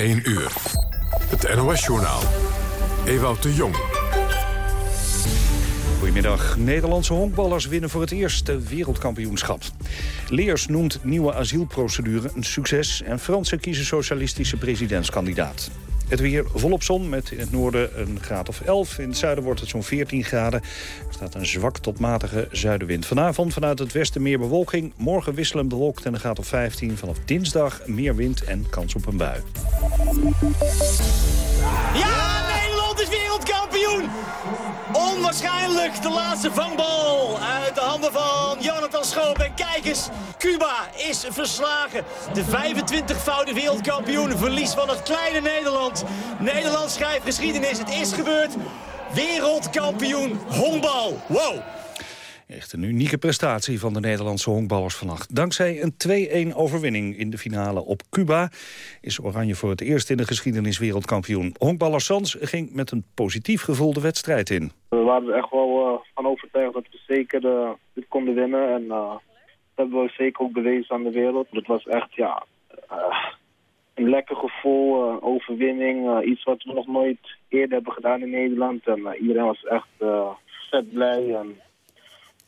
1 uur. Het NOS-journaal. Ewout de Jong. Goedemiddag. Nederlandse honkballers winnen voor het eerst de wereldkampioenschap. Leers noemt nieuwe asielprocedure een succes... en Fransen kiezen socialistische presidentskandidaat. Het weer volop zon met in het noorden een graad of 11. In het zuiden wordt het zo'n 14 graden. Er staat een zwak tot matige zuidenwind. Vanavond vanuit het westen meer bewolking. Morgen wisselend bewolkt en een graad of 15. Vanaf dinsdag meer wind en kans op een bui. Ja, Nederland is wereldkampioen! Onwaarschijnlijk de laatste vangbal uit de handen van Jonathan Schoop. En kijk eens, Cuba is verslagen. De 25-voudige wereldkampioen verlies van het kleine Nederland. Nederland schrijft geschiedenis, het is gebeurd. Wereldkampioen honkbal. Wow! Echt een unieke prestatie van de Nederlandse honkballers vannacht. Dankzij een 2-1 overwinning in de finale op Cuba... is Oranje voor het eerst in de geschiedenis wereldkampioen. Honkballer Sans ging met een positief gevoel de wedstrijd in. We waren er echt wel uh, van overtuigd dat we zeker uh, dit konden winnen. En uh, dat hebben we zeker ook bewezen aan de wereld. Het was echt ja, een lekker gevoel, overwinning. iets wat we nog nooit eerder hebben gedaan in Nederland. En iedereen was echt vet blij en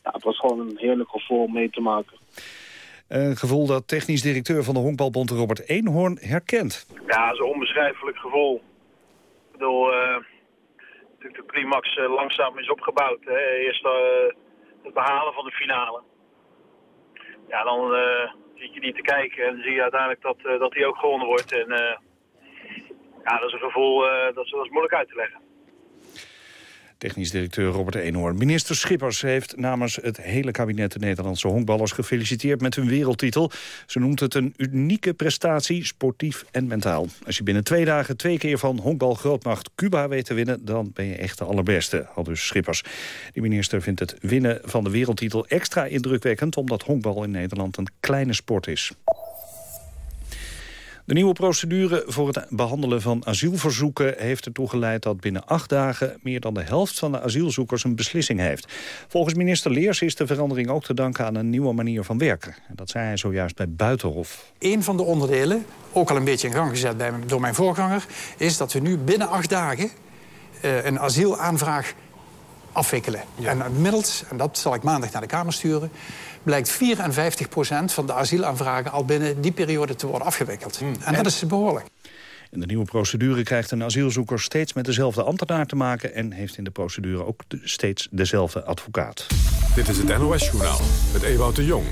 ja, het was gewoon een heerlijk gevoel om mee te maken. Een gevoel dat technisch directeur van de Honkbalbond Robert Eenhoorn herkent. Ja, dat is een onbeschrijfelijk gevoel. Ik bedoel, uh, de climax uh, langzaam is opgebouwd. Hè. Eerst uh, het behalen van de finale. Ja, dan zit je niet te kijken en dan zie je uiteindelijk dat, dat die ook gewonnen wordt. En ja, dat is een gevoel, dat, is, dat is moeilijk uit te leggen. Technisch directeur Robert Eenhoorn. Minister Schippers heeft namens het hele kabinet de Nederlandse honkballers gefeliciteerd met hun wereldtitel. Ze noemt het een unieke prestatie, sportief en mentaal. Als je binnen twee dagen twee keer van honkbalgrootmacht Cuba weet te winnen, dan ben je echt de allerbeste, al dus Schippers. De minister vindt het winnen van de wereldtitel extra indrukwekkend, omdat honkbal in Nederland een kleine sport is. De nieuwe procedure voor het behandelen van asielverzoeken... heeft ertoe geleid dat binnen acht dagen... meer dan de helft van de asielzoekers een beslissing heeft. Volgens minister Leers is de verandering ook te danken... aan een nieuwe manier van werken. Dat zei hij zojuist bij Buitenhof. Een van de onderdelen, ook al een beetje in gang gezet bij, door mijn voorganger... is dat we nu binnen acht dagen uh, een asielaanvraag afwikkelen. Ja. En inmiddels, en dat zal ik maandag naar de Kamer sturen blijkt 54% van de asielaanvragen al binnen die periode te worden afgewikkeld. Hmm. En dat is behoorlijk. In de nieuwe procedure krijgt een asielzoeker steeds met dezelfde ambtenaar te maken... en heeft in de procedure ook steeds dezelfde advocaat. Dit is het NOS-journaal met Ewout de Jong.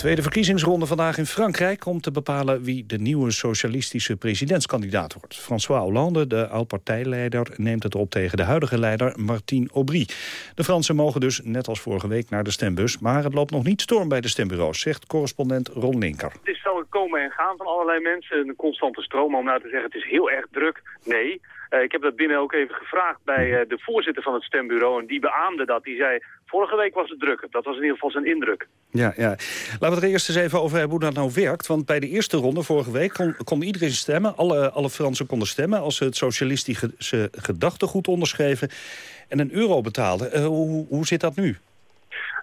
De tweede verkiezingsronde vandaag in Frankrijk komt te bepalen wie de nieuwe socialistische presidentskandidaat wordt. François Hollande, de oud-partijleider, neemt het op tegen de huidige leider Martine Aubry. De Fransen mogen dus net als vorige week naar de stembus, maar het loopt nog niet storm bij de stembureaus, zegt correspondent Ron Linker. Het is zo komen en gaan van allerlei mensen, een constante stroom om nou te zeggen het is heel erg druk. Nee, uh, ik heb dat binnen ook even gevraagd bij uh, de voorzitter van het stembureau. En die beaamde dat. Die zei, vorige week was het druk. Dat was in ieder geval zijn indruk. Ja, ja. Laten we het er eerst eens even over hebben hoe dat nou werkt. Want bij de eerste ronde vorige week kon, iedereen stemmen. Alle, alle Fransen konden stemmen als ze het socialistische gedachtegoed onderschreven. En een euro betaalden. Uh, hoe, hoe zit dat nu?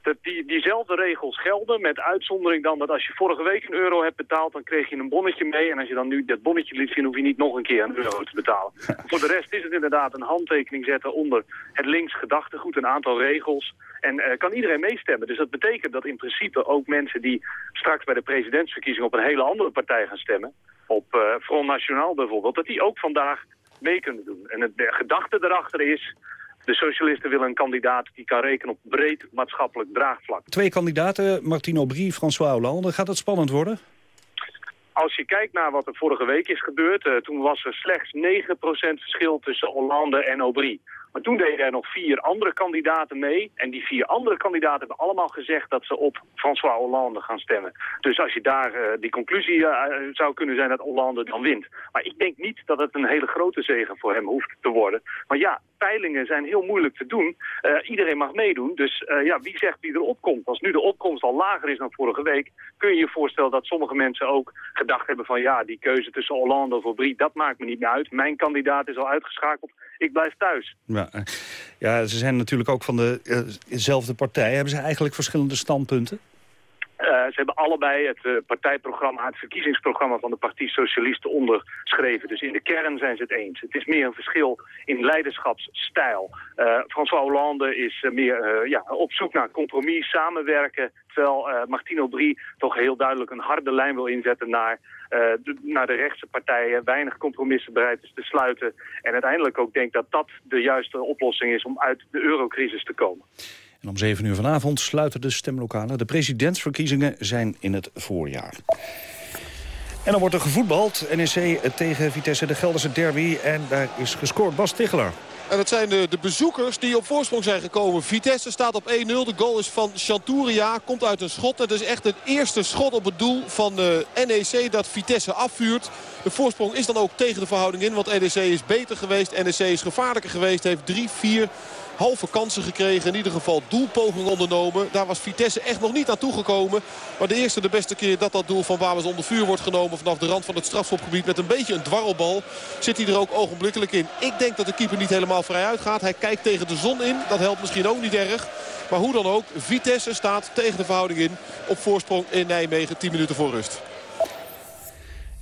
Dat die, diezelfde regels gelden, met uitzondering dan dat als je vorige week een euro hebt betaald, dan kreeg je een bonnetje mee. En als je dan nu dat bonnetje liet zien, hoef je niet nog een keer een euro te betalen. Voor de rest is het inderdaad een handtekening zetten onder het links gedachtegoed, een aantal regels. En uh, kan iedereen meestemmen. Dus dat betekent dat in principe ook mensen die straks bij de presidentsverkiezing op een hele andere partij gaan stemmen, op uh, Front National bijvoorbeeld, dat die ook vandaag mee kunnen doen. En het, de gedachte erachter is de socialisten willen een kandidaat die kan rekenen op breed maatschappelijk draagvlak. Twee kandidaten, Martine Aubry, François Hollande. Gaat het spannend worden? Als je kijkt naar wat er vorige week is gebeurd... Uh, toen was er slechts 9% verschil tussen Hollande en Aubry. Maar toen deden er nog vier andere kandidaten mee. En die vier andere kandidaten hebben allemaal gezegd dat ze op François Hollande gaan stemmen. Dus als je daar uh, die conclusie uh, zou kunnen zijn dat Hollande dan wint. Maar ik denk niet dat het een hele grote zegen voor hem hoeft te worden. Maar ja, peilingen zijn heel moeilijk te doen. Iedereen mag meedoen, dus ja, wie zegt wie er opkomt? Als nu de opkomst al lager is dan vorige week... kun je je voorstellen dat sommige mensen ook gedacht hebben van... ja, die keuze tussen Hollande of Aubry, dat maakt me niet meer uit. Mijn kandidaat is al uitgeschakeld, ik blijf thuis. Ja. Ja, ze zijn natuurlijk ook van dezelfde uh partij. Hebben ze eigenlijk verschillende standpunten? Uh, ze hebben allebei het uh, partijprogramma, het verkiezingsprogramma van de Partij Socialisten onderschreven. Dus in de kern zijn ze het eens. Het is meer een verschil in leiderschapsstijl. Uh, François Hollande is meer ja, op zoek naar compromis, samenwerken. Terwijl Martine Aubry toch heel duidelijk een harde lijn wil inzetten naar, de, naar de rechtse partijen. Weinig compromissen bereid is te sluiten. En uiteindelijk ook denkt dat dat de juiste oplossing is om uit de eurocrisis te komen. Om 7 uur vanavond sluiten de stemlokalen. De presidentsverkiezingen zijn in het voorjaar. En dan wordt er gevoetbald. NEC tegen Vitesse de Gelderse derby. En daar is gescoord Bas Ticheler. En dat zijn de, de, bezoekers die op voorsprong zijn gekomen. Vitesse staat op 1-0. De goal is van Chanturia. Komt uit een schot. Het is echt het eerste schot op het doel van de NEC dat Vitesse afvuurt. De voorsprong is dan ook tegen de verhouding in. Want NEC is beter geweest. NEC is gevaarlijker geweest. Heeft 3-4 halve kansen gekregen. In ieder geval doelpogingen ondernomen. Daar was Vitesse echt nog niet aan toegekomen. Maar de eerste de beste keer dat dat doel van Wabers onder vuur wordt genomen... vanaf de rand van het strafschopgebied met een beetje een dwarrelbal... zit hij er ook ogenblikkelijk in. Ik denk dat de keeper niet helemaal vrij uitgaat. Hij kijkt tegen de zon in. Dat helpt misschien ook niet erg. Maar hoe dan ook, Vitesse staat tegen de verhouding in op voorsprong in Nijmegen 10 minuten voor rust.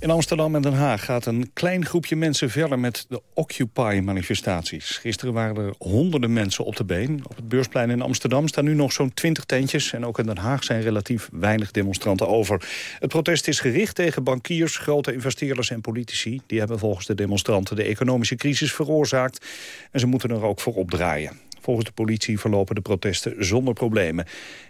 In Amsterdam en Den Haag gaat een klein groepje mensen verder met de Occupy-manifestaties. Gisteren waren er honderden mensen op de been. Op het beursplein in Amsterdam staan nu nog zo'n twintig tentjes... en ook in Den Haag zijn relatief weinig demonstranten over. Het protest is gericht tegen bankiers, grote investeerders en politici. Die hebben volgens de demonstranten de economische crisis veroorzaakt... en ze moeten er ook voor opdraaien. Volgens de politie verlopen de protesten zonder problemen.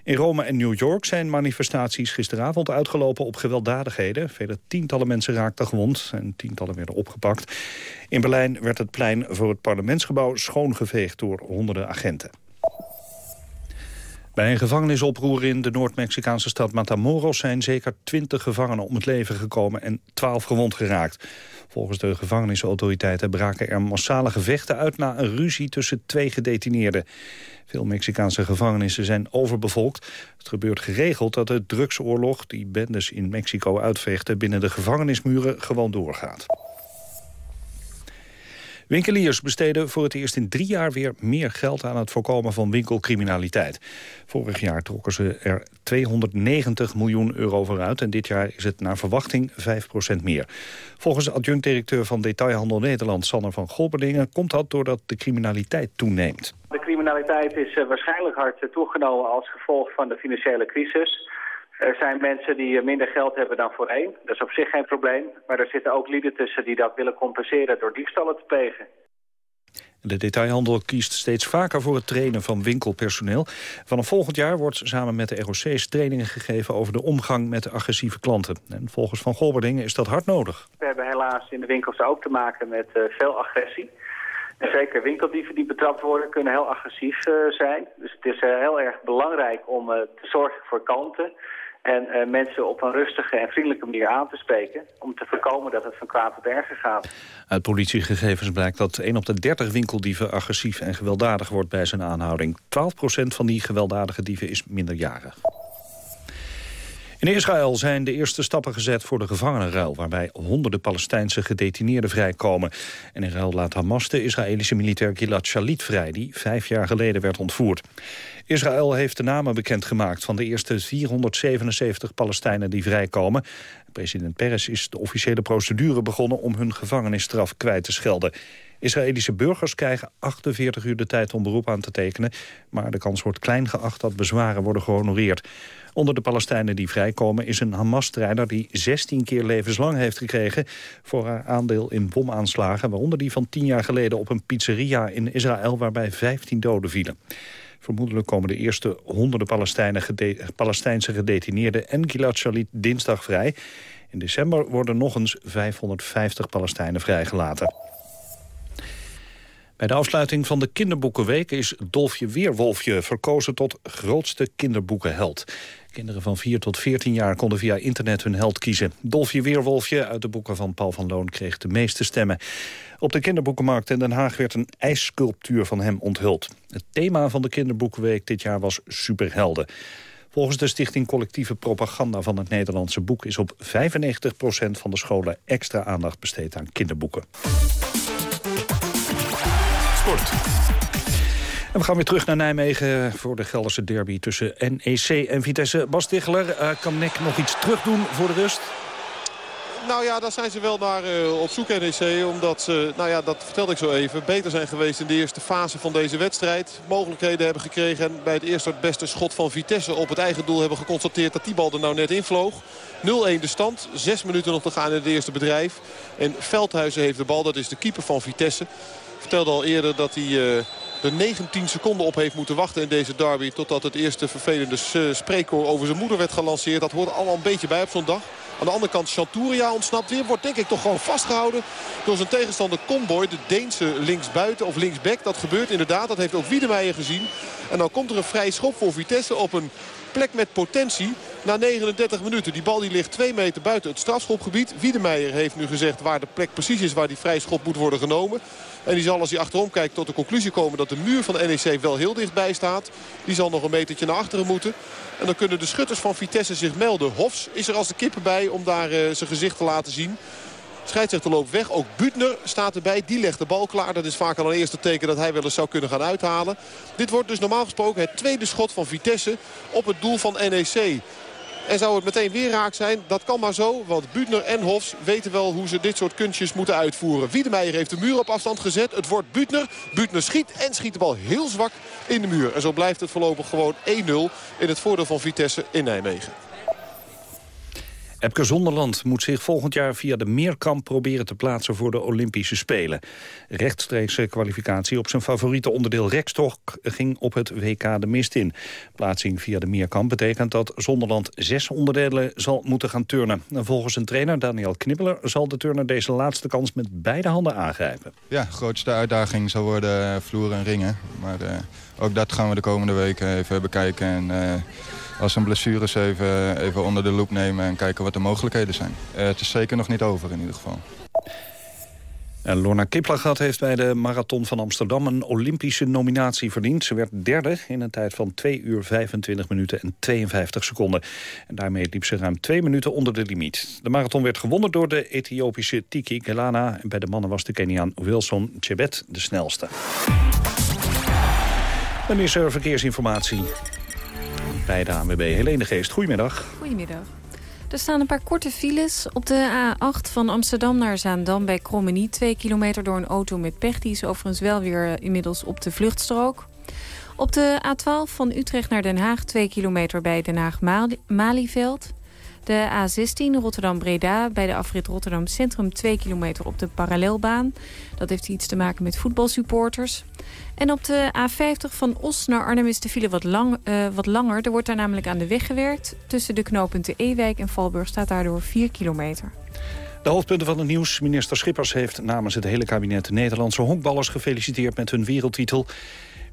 In Rome en New York zijn manifestaties gisteravond uitgelopen op gewelddadigheden. Vele tientallen mensen raakten gewond en tientallen werden opgepakt. In Berlijn werd het plein voor het parlementsgebouw schoongeveegd door honderden agenten. Bij een gevangenisoproer in de Noord-Mexicaanse stad Matamoros... zijn zeker twintig gevangenen om het leven gekomen en twaalf gewond geraakt. Volgens de gevangenisautoriteiten braken er massale gevechten uit... na een ruzie tussen twee gedetineerden. Veel Mexicaanse gevangenissen zijn overbevolkt. Het gebeurt geregeld dat de drugsoorlog die bendes in Mexico uitvechten... binnen de gevangenismuren gewoon doorgaat. Winkeliers besteden voor het eerst in drie jaar weer meer geld aan het voorkomen van winkelcriminaliteit. Vorig jaar trokken ze er 290 miljoen euro vooruit en dit jaar is het naar verwachting 5% meer. Volgens adjunct-directeur van Detailhandel Nederland, Sanne van Golberdingen, komt dat doordat de criminaliteit toeneemt. De criminaliteit is eh, waarschijnlijk hard toegenomen als gevolg van de financiële crisis. Er zijn mensen die minder geld hebben dan voorheen. Dat is op zich geen probleem. Maar er zitten ook lieden tussen die dat willen compenseren door diefstallen te plegen. De detailhandel kiest steeds vaker voor het trainen van winkelpersoneel. Vanaf volgend jaar wordt samen met de ROC's trainingen gegeven over de omgang met agressieve klanten. En volgens Van Golberdingen is dat hard nodig. We hebben helaas in de winkels ook te maken met uh, veel agressie. En zeker winkeldieven die betrapt worden kunnen heel agressief uh, zijn. Dus het is uh, heel erg belangrijk om te zorgen voor kanten en uh, mensen op een rustige en vriendelijke manier aan te spreken... om te voorkomen dat het van kwaad tot erger gaat. Uit politiegegevens blijkt dat 1 op de 30 winkeldieven... agressief en gewelddadig wordt bij zijn aanhouding. 12% van die gewelddadige dieven is minderjarig. In Israël zijn de eerste stappen gezet voor de gevangenenruil... waarbij honderden Palestijnse gedetineerden vrijkomen. En in ruil laat Hamas de Israëlische militair Gilad Shalit vrij... die vijf jaar geleden werd ontvoerd. Israël heeft de namen bekendgemaakt van de eerste 477 Palestijnen die vrijkomen. President Peres is de officiële procedure begonnen om hun gevangenisstraf kwijt te schelden. Israëlische burgers krijgen 48 uur de tijd om beroep aan te tekenen... maar de kans wordt klein geacht dat bezwaren worden gehonoreerd. Onder de Palestijnen die vrijkomen is een Hamas-strijder... die 16 keer levenslang heeft gekregen voor haar aandeel in bomaanslagen... waaronder die van 10 jaar geleden op een pizzeria in Israël... waarbij 15 doden vielen. Vermoedelijk komen de eerste honderden Palestijnse gedetineerden en Gilad Shalit dinsdag vrij. In december worden nog eens 550 Palestijnen vrijgelaten. Bij de afsluiting van de Kinderboekenweek is Dolfje Weerwolfje verkozen tot grootste kinderboekenheld. Kinderen van 4 tot 14 jaar konden via internet hun held kiezen. Dolfje Weerwolfje uit de boeken van Paul van Loon kreeg de meeste stemmen. Op de kinderboekenmarkt in Den Haag werd een ijssculptuur van hem onthuld. Het thema van de Kinderboekenweek dit jaar was superhelden. Volgens de stichting Collectieve Propaganda van het Nederlandse Boek... is op 95% van de scholen extra aandacht besteed aan kinderboeken. Sport. we gaan weer terug naar Nijmegen voor de Gelderse derby tussen NEC en Vitesse. Bas Ticheler, uh, kan NEC nog iets terugdoen voor de rust? Nou ja, daar zijn ze wel naar uh, op zoek NEC. Omdat ze, nou ja, dat vertelde ik zo even, beter zijn geweest in de eerste fase van deze wedstrijd. Mogelijkheden hebben gekregen en bij het eerste het beste schot van Vitesse op het eigen doel hebben geconstateerd dat die bal er nou net invloog. 0-1 de stand, zes minuten nog te gaan in het eerste bedrijf. En Veldhuizen heeft de bal, dat is de keeper van Vitesse. Vertelde al eerder dat hij... Uh, er 19 seconden op heeft moeten wachten in deze derby... totdat het eerste vervelende spreekkoor over zijn moeder werd gelanceerd. Dat hoort allemaal een beetje bij op zo'n dag. Aan de andere kant Chanturia ontsnapt weer. Wordt denk ik toch gewoon vastgehouden door zijn tegenstander Comboy. De Deense linksbuiten of linksback. Dat gebeurt inderdaad. Dat heeft ook Wiedemeijer gezien. En dan komt er een vrij schop voor Vitesse op een plek met potentie na 39 minuten. Die bal die ligt 2 meter buiten het strafschopgebied. Wiedemeijer heeft nu gezegd waar de plek precies is waar die vrij schop moet worden genomen. En die zal als hij achterom kijkt tot de conclusie komen dat de muur van NEC wel heel dichtbij staat. Die zal nog een metertje naar achteren moeten. En dan kunnen de schutters van Vitesse zich melden. Hofs is er als de kippen bij om daar uh, zijn gezicht te laten zien. Scheidsrechter loopt weg. Ook Butner staat erbij. Die legt de bal klaar. Dat is vaak al een eerste teken dat hij wel eens zou kunnen gaan uithalen. Dit wordt dus normaal gesproken het tweede schot van Vitesse op het doel van NEC. En zou het meteen weer raak zijn? Dat kan maar zo, want Butner en Hofs weten wel hoe ze dit soort kunstjes moeten uitvoeren. Wiedemeijer heeft de muur op afstand gezet. Het wordt Butner. Butner schiet en schiet de bal heel zwak in de muur. En zo blijft het voorlopig gewoon 1-0 in het voordeel van Vitesse in Nijmegen. Epke Zonderland moet zich volgend jaar via de Meerkamp proberen te plaatsen voor de Olympische Spelen. Rechtstreekse kwalificatie op zijn favoriete onderdeel rekstok ging op het WK de mist in. Plaatsing via de Meerkamp betekent dat Zonderland zes onderdelen zal moeten gaan turnen. volgens zijn trainer Daniel Knibbeler zal de turner deze laatste kans met beide handen aangrijpen. Ja, grootste uitdaging zal worden eh, vloer en ringen. Maar uh, ook dat gaan we de komende weken even bekijken en... Uh, als een blessures even, even onder de loep nemen en kijken wat de mogelijkheden zijn. Uh, het is zeker nog niet over in ieder geval. En Lorna Kiplagat heeft bij de Marathon van Amsterdam een Olympische nominatie verdiend. Ze werd derde in een tijd van 2 uur 25 minuten en 52 seconden. En daarmee liep ze ruim 2 minuten onder de limiet. De marathon werd gewonnen door de Ethiopische Tiki Gelana. En bij de mannen was de Keniaan Wilson Chebet de snelste. Dan is er verkeersinformatie bij de ANWB. Helene Geest, goedemiddag. Goedemiddag. Er staan een paar korte files. Op de A8 van Amsterdam naar Zaandam bij Krommenie. Twee kilometer door een auto met pech. Die is overigens wel weer inmiddels op de vluchtstrook. Op de A12 van Utrecht naar Den Haag. Twee kilometer bij Den Haag-Malieveld. De A16 Rotterdam-Breda bij de afrit Rotterdam Centrum 2 kilometer op de parallelbaan. Dat heeft iets te maken met voetbalsupporters. En op de A50 van Os naar Arnhem is de file wat, lang, uh, wat langer. Er wordt daar namelijk aan de weg gewerkt. Tussen de knooppunten Ewijk en Valburg staat daardoor 4 kilometer. De hoofdpunten van het nieuws. Minister Schippers heeft namens het hele kabinet de Nederlandse honkballers gefeliciteerd met hun wereldtitel.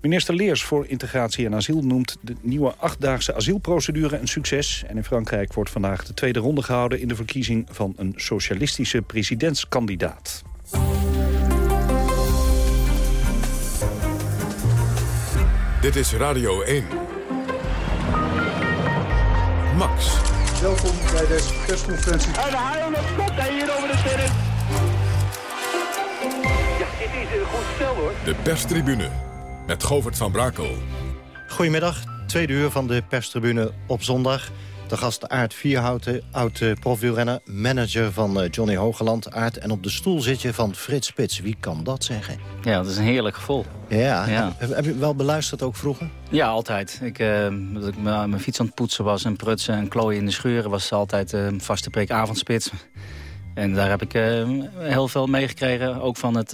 Minister Leers voor Integratie en Asiel noemt de nieuwe achtdaagse asielprocedure een succes. En in Frankrijk wordt vandaag de tweede ronde gehouden in de verkiezing van een socialistische presidentskandidaat. Dit is Radio 1. Max. Welkom bij deze persconferentie. En de haal op kop hier over de terrein. Ja, dit is een goed spel hoor. De perstribune met Govert van Brakel. Goedemiddag, tweede uur van de perstribune op zondag. De gast Aart Vierhouten, oud uh, profwielrenner, manager van uh, Johnny Hogeland. Aart, en op de stoel zit je van Frits Spits. Wie kan dat zeggen? Ja, dat is een heerlijk gevoel. Ja, ja. Heb, heb, je wel beluisterd ook vroeger? Ja, altijd. Ik, uh, dat ik mijn fiets aan het poetsen was en prutsen en klooien in de scheuren... was altijd een vaste prik avondspits. En daar heb ik heel veel meegekregen, ook van het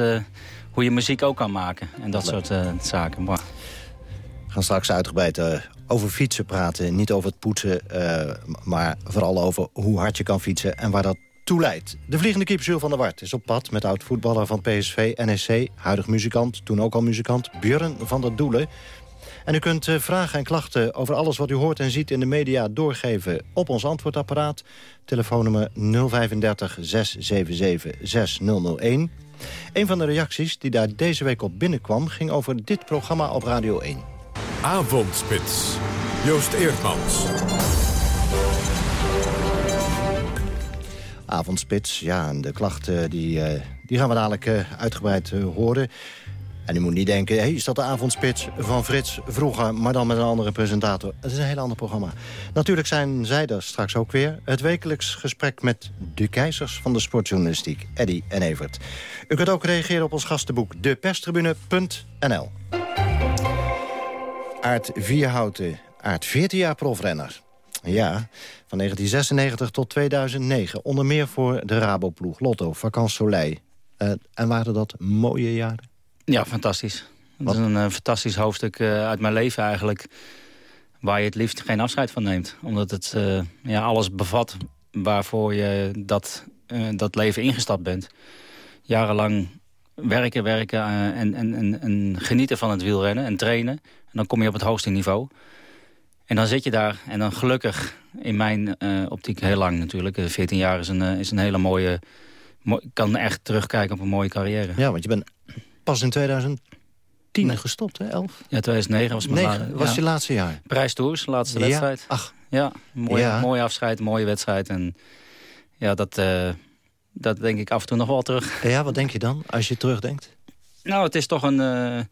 hoe je muziek ook kan maken. En dat soort uh, zaken. We gaan straks uitgebreid uh, over fietsen praten. Niet over het poetsen, uh, maar vooral over hoe hard je kan fietsen en waar dat toe leidt. De vliegende keeper Jules van der Wart is op pad met oud-voetballer van PSV, NEC... huidig muzikant, toen ook al muzikant, Björn van der Doelen... En u kunt vragen en klachten over alles wat u hoort en ziet in de media doorgeven op ons antwoordapparaat. Telefoonnummer 035 677 6001. Een van de reacties die daar deze week op binnenkwam... ging over dit programma op Radio 1. Avondspits. Joost Eerdmans. Avondspits, ja, en de klachten die, uh, die gaan we dadelijk uh, uitgebreid horen. En u moet niet denken, hey, is dat de avondspits van Frits vroeger... maar dan met een andere presentator. Het is een heel ander programma. Natuurlijk zijn zij er straks ook weer. Het wekelijks gesprek met de keizers van de sportjournalistiek. Eddy en Evert. U kunt ook reageren op ons gastenboek deperstribune.nl. Aart Vierhouten, Aart 14 jaar profrenner. Ja, van 1996 tot 2009. Onder meer voor de Raboploeg, Lotto, Vakant Soleil. Uh, en waren dat mooie jaren? Ja, fantastisch. Dat is een uh, fantastisch hoofdstuk uh, uit mijn leven eigenlijk. Waar je het liefst geen afscheid van neemt. Omdat het ja, alles bevat waarvoor je dat, dat leven ingestapt bent. Jarenlang werken, werken en, en, en, en genieten van het wielrennen en trainen. En dan kom je op het hoogste niveau. En dan zit je daar en dan gelukkig, in mijn optiek heel lang natuurlijk. 14 jaar is een, is een hele mooie... Kan echt terugkijken op een mooie carrière. Ja, want je bent pas in 2010 nee. gestopt, hè? 11? Ja, 2009 was mijn Negen, was je laatste jaar? Prijstours, laatste wedstrijd. Ach. Ja, mooi, ja. mooi afscheid, mooie wedstrijd. En ja, dat, uh, dat denk ik af en toe nog wel terug. Ja, wat denk je dan, als je terugdenkt? Nou, het is toch een, een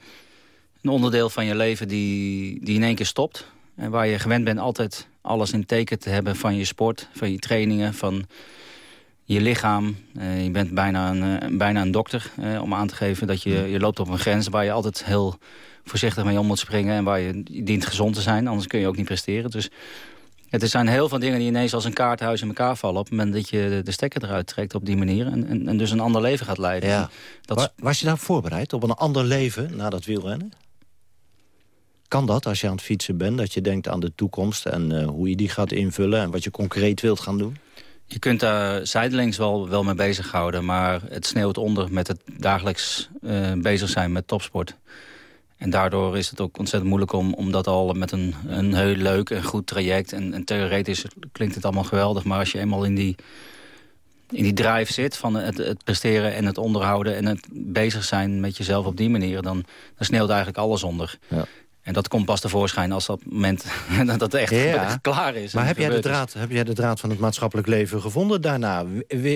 onderdeel van je leven die, die in één keer stopt. En waar je gewend bent altijd alles in teken te hebben van je sport, van je trainingen, van je lichaam. Uh, je bent bijna een, uh, bijna een dokter uh, om aan te geven dat je, je loopt op een grens waar je altijd heel voorzichtig mee om moet springen. En waar je, je dient gezond te zijn, anders kun je ook niet presteren. Dus het zijn heel veel dingen die ineens als een kaarthuis in elkaar vallen... op het moment dat je de stekker eruit trekt op die manier... en, en, en dus een ander leven gaat leiden. Ja. Dat... Was je daar voorbereid op een ander leven na dat wielrennen? Kan dat als je aan het fietsen bent? Dat je denkt aan de toekomst en hoe je die gaat invullen... en wat je concreet wilt gaan doen? Je kunt daar zijdelings wel, wel mee bezighouden... maar het sneeuwt onder met het dagelijks uh, bezig zijn met topsport. En daardoor is het ook ontzettend moeilijk om, om dat al met een, een heel leuk en goed traject... En, en theoretisch klinkt het allemaal geweldig... maar als je eenmaal in die, in die drive zit van het, het presteren en het onderhouden... en het bezig zijn met jezelf op die manier... dan, dan sneeuwt eigenlijk alles onder. Ja. En dat komt pas tevoorschijn als dat moment dat het echt ja. klaar is. Maar heb jij, de draad, heb jij de draad van het maatschappelijk leven gevonden daarna?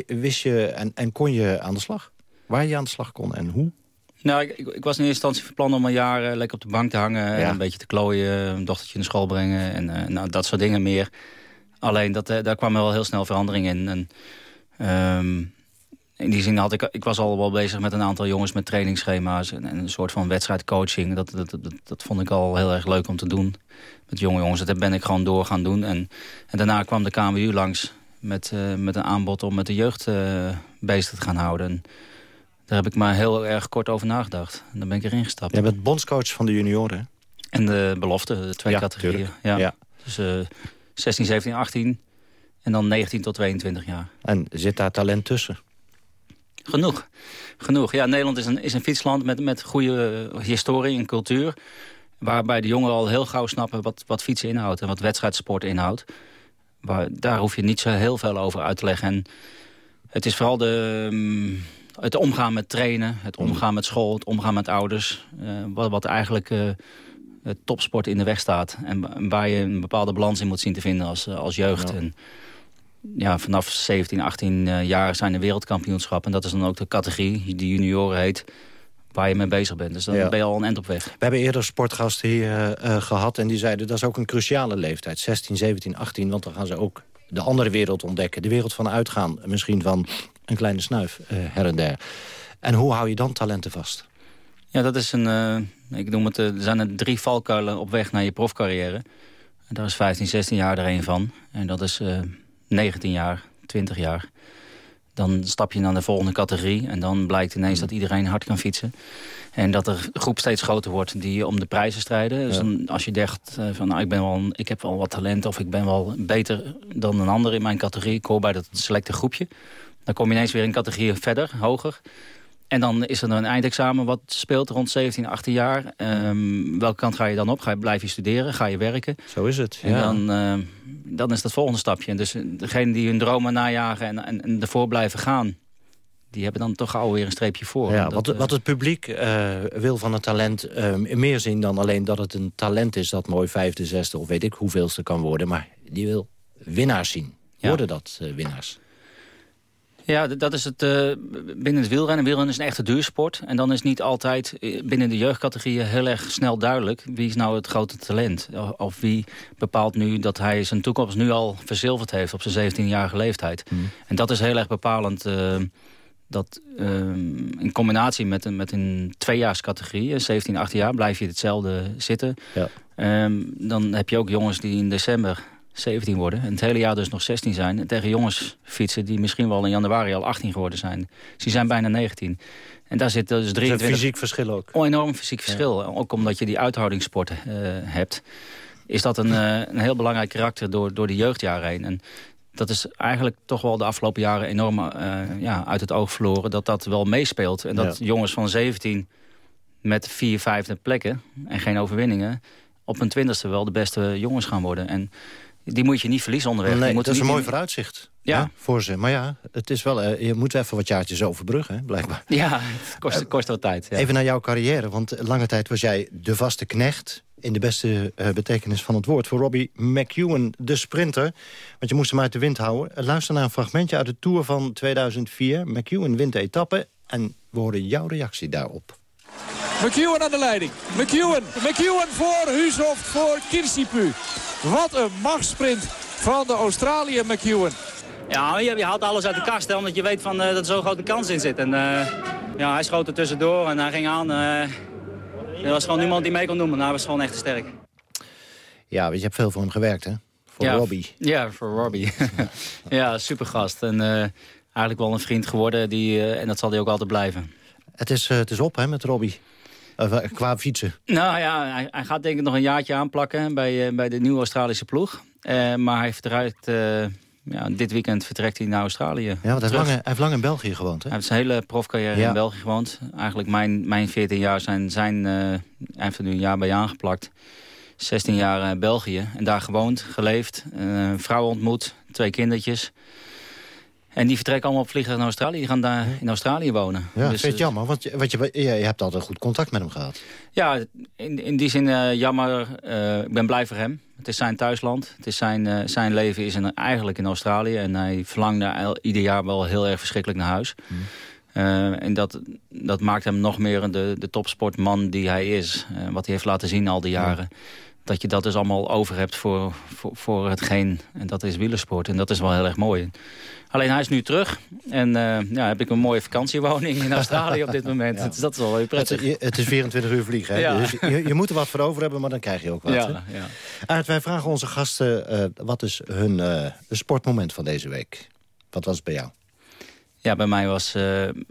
Wist je en, en kon je aan de slag? Waar je aan de slag kon en hoe? Nou, ik, ik, was in eerste instantie van plan om een jaar uh, lekker op de bank te hangen. Ja. En een beetje te klooien, een dochtertje in de school brengen. En uh, nou, dat soort dingen meer. Alleen, dat, uh, daar kwam wel heel snel verandering in. En, um, in die zin had ik, ik was al wel bezig met een aantal jongens met trainingsschema's en, en een soort van wedstrijdcoaching. Dat, dat, dat, dat, vond ik al heel erg leuk om te doen met jonge jongens. Dat ben ik gewoon door gaan doen. En, en daarna kwam de KMU langs met, uh, met een aanbod om met de jeugd uh, bezig te gaan houden. En daar heb ik maar heel erg kort over nagedacht. En dan ben ik erin gestapt. Jij bent bondscoach van de junioren, En de belofte, de twee ja, categorieën. Ja. ja. Dus uh, 16, 17, 18 en dan 19 tot 22 jaar. En zit daar talent tussen? Genoeg. Genoeg. Ja, Nederland is een, is een fietsland met, met goede historie en cultuur. Waarbij de jongeren al heel gauw snappen wat, wat fietsen inhoudt en wat wedstrijdsport inhoudt. Waar, daar hoef je niet zo heel veel over uit te leggen. En het is vooral de, um, het omgaan met trainen, het omgaan met school, het omgaan met ouders. Uh, wat, wat eigenlijk uh, topsport in de weg staat. En waar je een bepaalde balans in moet zien te vinden als, als jeugd. Ja. En, ja, vanaf 17, 18 uh, jaar zijn er wereldkampioenschappen. En dat is dan ook de categorie die junioren heet waar je mee bezig bent. Dus dan ja. ben je al een end op weg. We hebben eerder sportgasten hier uh, uh, gehad en die zeiden... dat is ook een cruciale leeftijd, 16, 17, 18... want dan gaan ze ook de andere wereld ontdekken. De wereld van uitgaan, misschien van een kleine snuif uh, her en der. En hoe hou je dan talenten vast? Ja, dat is een... ik noem het, er zijn er drie valkuilen op weg naar je profcarrière. En daar is 15, 16 jaar er een van. En dat is 19 jaar, 20 jaar. Dan stap je naar de volgende categorie. En dan blijkt ineens dat iedereen hard kan fietsen. En dat de groep steeds groter wordt die om de prijzen strijden. Dus dan, als je denkt uh, van nou, ik, ben wel, ik heb wel wat talent... of ik ben wel beter dan een ander in mijn categorie. Ik hoor bij dat selecte groepje. Dan kom je ineens weer een categorie verder, hoger. En dan is er een eindexamen wat speelt rond 17, 18 jaar. Um, welke kant ga je dan op? Ga je, blijf je studeren? Ga je werken? Zo is het, ja. En dan, uh, dan is dat volgende stapje. Dus degene die hun dromen najagen en, en, en ervoor blijven gaan... die hebben dan toch alweer een streepje voor. Ja, dat, wat, wat, het publiek uh, wil van het talent uh, meer zien dan alleen dat het een talent is... dat mooi vijfde, zesde of weet ik hoeveelste kan worden. Maar die wil winnaars zien. Worden ja. dat winnaars? Ja, dat is het uh, binnen het wielrennen. Wielrennen is een echte duursport. En dan is niet altijd eh, binnen de jeugdcategorieën heel erg snel duidelijk... wie is nou het grote talent. Of wie bepaalt nu dat hij zijn toekomst nu al verzilverd heeft... op zijn 17-jarige leeftijd. Hmm. En dat is heel erg bepalend... Uh, dat in combinatie met een, met een tweejaarscategorie, 17, 18 jaar, blijf je hetzelfde zitten. Ja. Um, dan heb je ook jongens die in december 17 worden. En het hele jaar dus nog 16 zijn. En tegen jongens fietsen die misschien wel in januari al 18 geworden zijn. Dus die zijn bijna 19. En daar zit dus 23... een fysiek verschil ook. Oh, enorm fysiek verschil. Ook omdat je die uithoudingssporten uh, hebt. Is dat een, uh, een heel belangrijk karakter door, door de jeugdjaren heen. En dat is eigenlijk toch wel de afgelopen jaren enorm uh, ja, uit het oog verloren. Dat dat wel meespeelt. En dat jongens van 17 met vier, vijfde plekken en geen overwinningen... op hun twintigste wel de beste jongens gaan worden. En die moet je niet verliezen onderweg. Nee, dat is een mooi vooruitzicht ja. Hè, voor ze. Maar ja, het is wel, uh, je moet even wat jaartjes overbruggen, hè, blijkbaar. Ja, het kost, kost wat tijd. Ja. Even naar jouw carrière, want lange tijd was jij de vaste knecht... in de beste uh, betekenis van het woord, voor Robbie McEwen, de sprinter. Want je moest hem uit de wind houden. Luister naar een fragmentje uit de Tour van 2004. McEwen wint de etappe en we horen jouw reactie daarop. McEwen aan de leiding. McEwen, McEwen voor Huushoft, voor Kirsipu. Wat een machtsprint van de Australiër McEwen. Ja, je, je haalt alles uit de kast, hè, omdat je weet van, uh, dat er zo'n grote kans in zit. En, uh, ja, hij schoot er tussendoor en hij ging aan. Uh, er was gewoon niemand die mee kon doen, maar hij was gewoon echt sterk. Ja, je hebt veel voor hem gewerkt, hè? Voor ja, Robbie. Ja, voor Robbie. ja, super gast. En eigenlijk wel een vriend geworden, die, en dat zal hij ook altijd blijven. Het is, het is op, hè, met Robbie. Uh, qua fietsen? Nou ja, hij, hij, gaat denk ik nog een jaartje aanplakken bij, uh, bij de nieuwe Australische ploeg. Uh, maar hij vertrekt, ja, dit weekend vertrekt hij naar Australië. Ja, want hij heeft, lang, hij heeft lang in België gewoond, hè? Hij heeft zijn hele profcarrière ja. in België gewoond. Eigenlijk mijn, mijn 14 jaar zijn... zijn hij heeft er nu een jaar bij aangeplakt. 16 jaar België. En daar gewoond, geleefd. vrouw ontmoet, twee kindertjes. En die vertrekken allemaal op vliegtuig naar Australië. Die gaan daar in Australië wonen. Ja, dus, vind je jammer, want je, je, je, hebt altijd goed contact met hem gehad. Ja, in, in die zin uh, jammer. Uh, ik ben blij voor hem. Het is zijn thuisland. Het is zijn, uh, zijn leven is in, eigenlijk in Australië. En hij verlangt daar ieder jaar wel heel erg verschrikkelijk naar huis. Hmm. en dat, dat maakt hem nog meer de, de topsportman die hij is. wat hij heeft laten zien al die jaren. Ja dat je dat dus allemaal over hebt voor, voor, voor hetgeen. En dat is wielersport. En dat is wel heel erg mooi. Alleen hij is nu terug. En uh, ja, heb ik een mooie vakantiewoning in Australië op dit moment. Ja. Dus dat is wel heel prettig. Het, het, is 24 uur vliegen. Hè? Ja. Dus je, je, moet er wat voor over hebben, maar dan krijg je ook wat. Ja. Aard, wij vragen onze gasten... Uh, wat is hun uh, sportmoment van deze week? Wat was het bij jou? Ja, bij mij was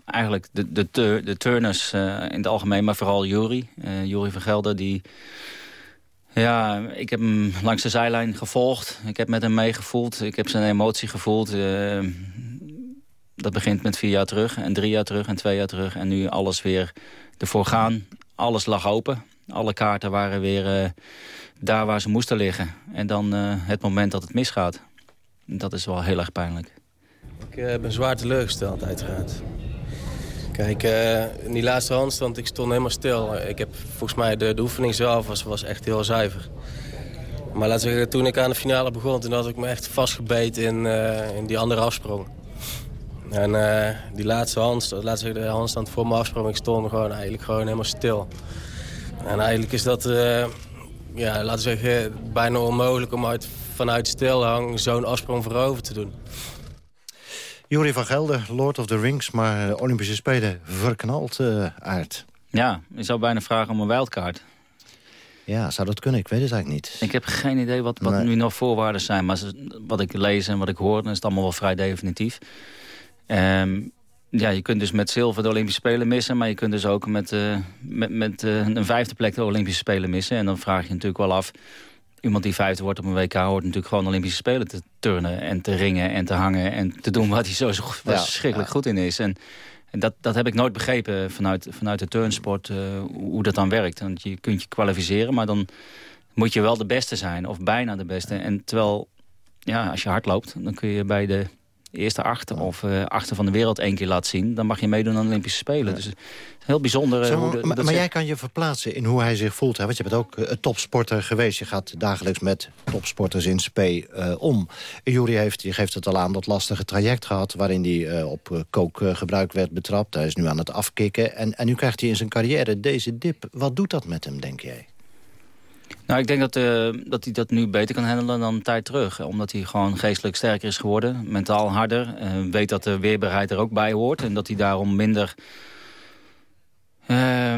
eigenlijk de, de, de, turners in het algemeen, maar vooral Jury. Jury van Gelder, die ja, ik heb hem langs de zijlijn gevolgd. Ik heb met hem meegevoeld. Ik heb zijn emotie gevoeld. Uh, dat begint met vier jaar terug en drie jaar terug en twee jaar terug. En nu alles weer ervoor gaan. Alles lag open. Alle kaarten waren weer uh, daar waar ze moesten liggen. En dan uh, het moment dat het misgaat. Dat is wel heel erg pijnlijk. Ik ben zwaar teleurgesteld uiteraard. Kijk, uh, in die laatste handstand, ik stond helemaal stil. Ik heb volgens mij, de, de oefening zelf was, was echt heel zuiver. Maar laten we zeggen, toen ik aan de finale begon, toen had ik me echt vastgebeten in, uh, in die andere afsprong. En uh, die laatste handstand, laten de handstand voor mijn afsprong, ik stond gewoon eigenlijk gewoon helemaal stil. En eigenlijk is dat, ja, laten we zeggen, bijna onmogelijk om uit, vanuit stilhang zo'n afsprong voorover te doen. Jury van Gelder, Lord of the Rings, maar Olympische Spelen verknald uh, aard. Ja, je zou bijna vragen om een wildcard. Ja, zou dat kunnen? Ik weet het eigenlijk niet. Ik heb geen idee wat, wat nu nog voorwaarden zijn. Maar wat ik lees en wat ik hoor, dan is het allemaal wel vrij definitief. Um, ja, je kunt dus met zilver de Olympische Spelen missen... maar je kunt dus ook met, uh, met, met uh, een vijfde plek de Olympische Spelen missen. En dan vraag je natuurlijk wel af iemand die vijfde wordt op een WK... hoort natuurlijk gewoon Olympische Spelen te turnen en te ringen en te hangen... en te doen wat hij zo verschrikkelijk ja. goed in is. En, en dat, dat heb ik nooit begrepen vanuit, vanuit de turnsport, uh, hoe dat dan werkt. Want je kunt je kwalificeren, maar dan moet je wel de beste zijn. Of bijna de beste. En terwijl, ja, als je hard loopt, dan kun je bij de eerste acht of uh, achter van de wereld één keer laat zien... dan mag je meedoen aan de Olympische Spelen. Dus heel bijzonder. Zo, hoe maar, maar jij kan je verplaatsen in hoe hij zich voelt. Hè? Want je bent ook uh, topsporter geweest. Je gaat dagelijks met topsporters in uh, om. Jury heeft, die geeft het al aan, dat lastige traject gehad... waarin hij op kookgebruik werd betrapt. Hij is nu aan het afkicken. En, en nu krijgt hij in zijn carrière deze dip. Wat doet dat met hem, denk jij? Nou, ik denk dat, uh, dat hij dat nu beter kan handelen dan een tijd terug. Omdat hij gewoon geestelijk sterker is geworden. Mentaal harder. Uh, weet dat de weerbaarheid er ook bij hoort. En dat hij daarom minder... Uh,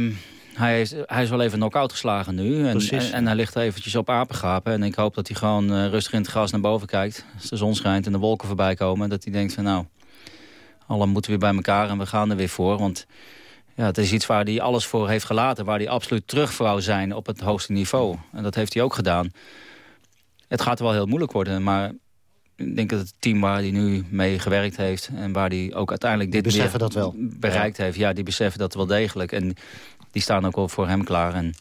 hij, is, hij is wel even knock-out geslagen nu. En, en, en, hij ligt eventjes op apengapen. En ik hoop dat hij gewoon uh, rustig in het gras naar boven kijkt. Als de zon schijnt en de wolken voorbij komen. Dat hij denkt van nou, alle moeten weer bij elkaar en we gaan er weer voor. Want ja, het is iets waar hij alles voor heeft gelaten. Waar hij absoluut terug wou zijn op het hoogste niveau. En dat heeft hij ook gedaan. Het gaat wel heel moeilijk worden, maar ik denk dat het team waar hij nu mee gewerkt heeft... en waar hij ook uiteindelijk dit beseffen dat wel. bereikt heeft... ja, die beseffen dat wel degelijk. En die staan ook wel voor hem klaar. En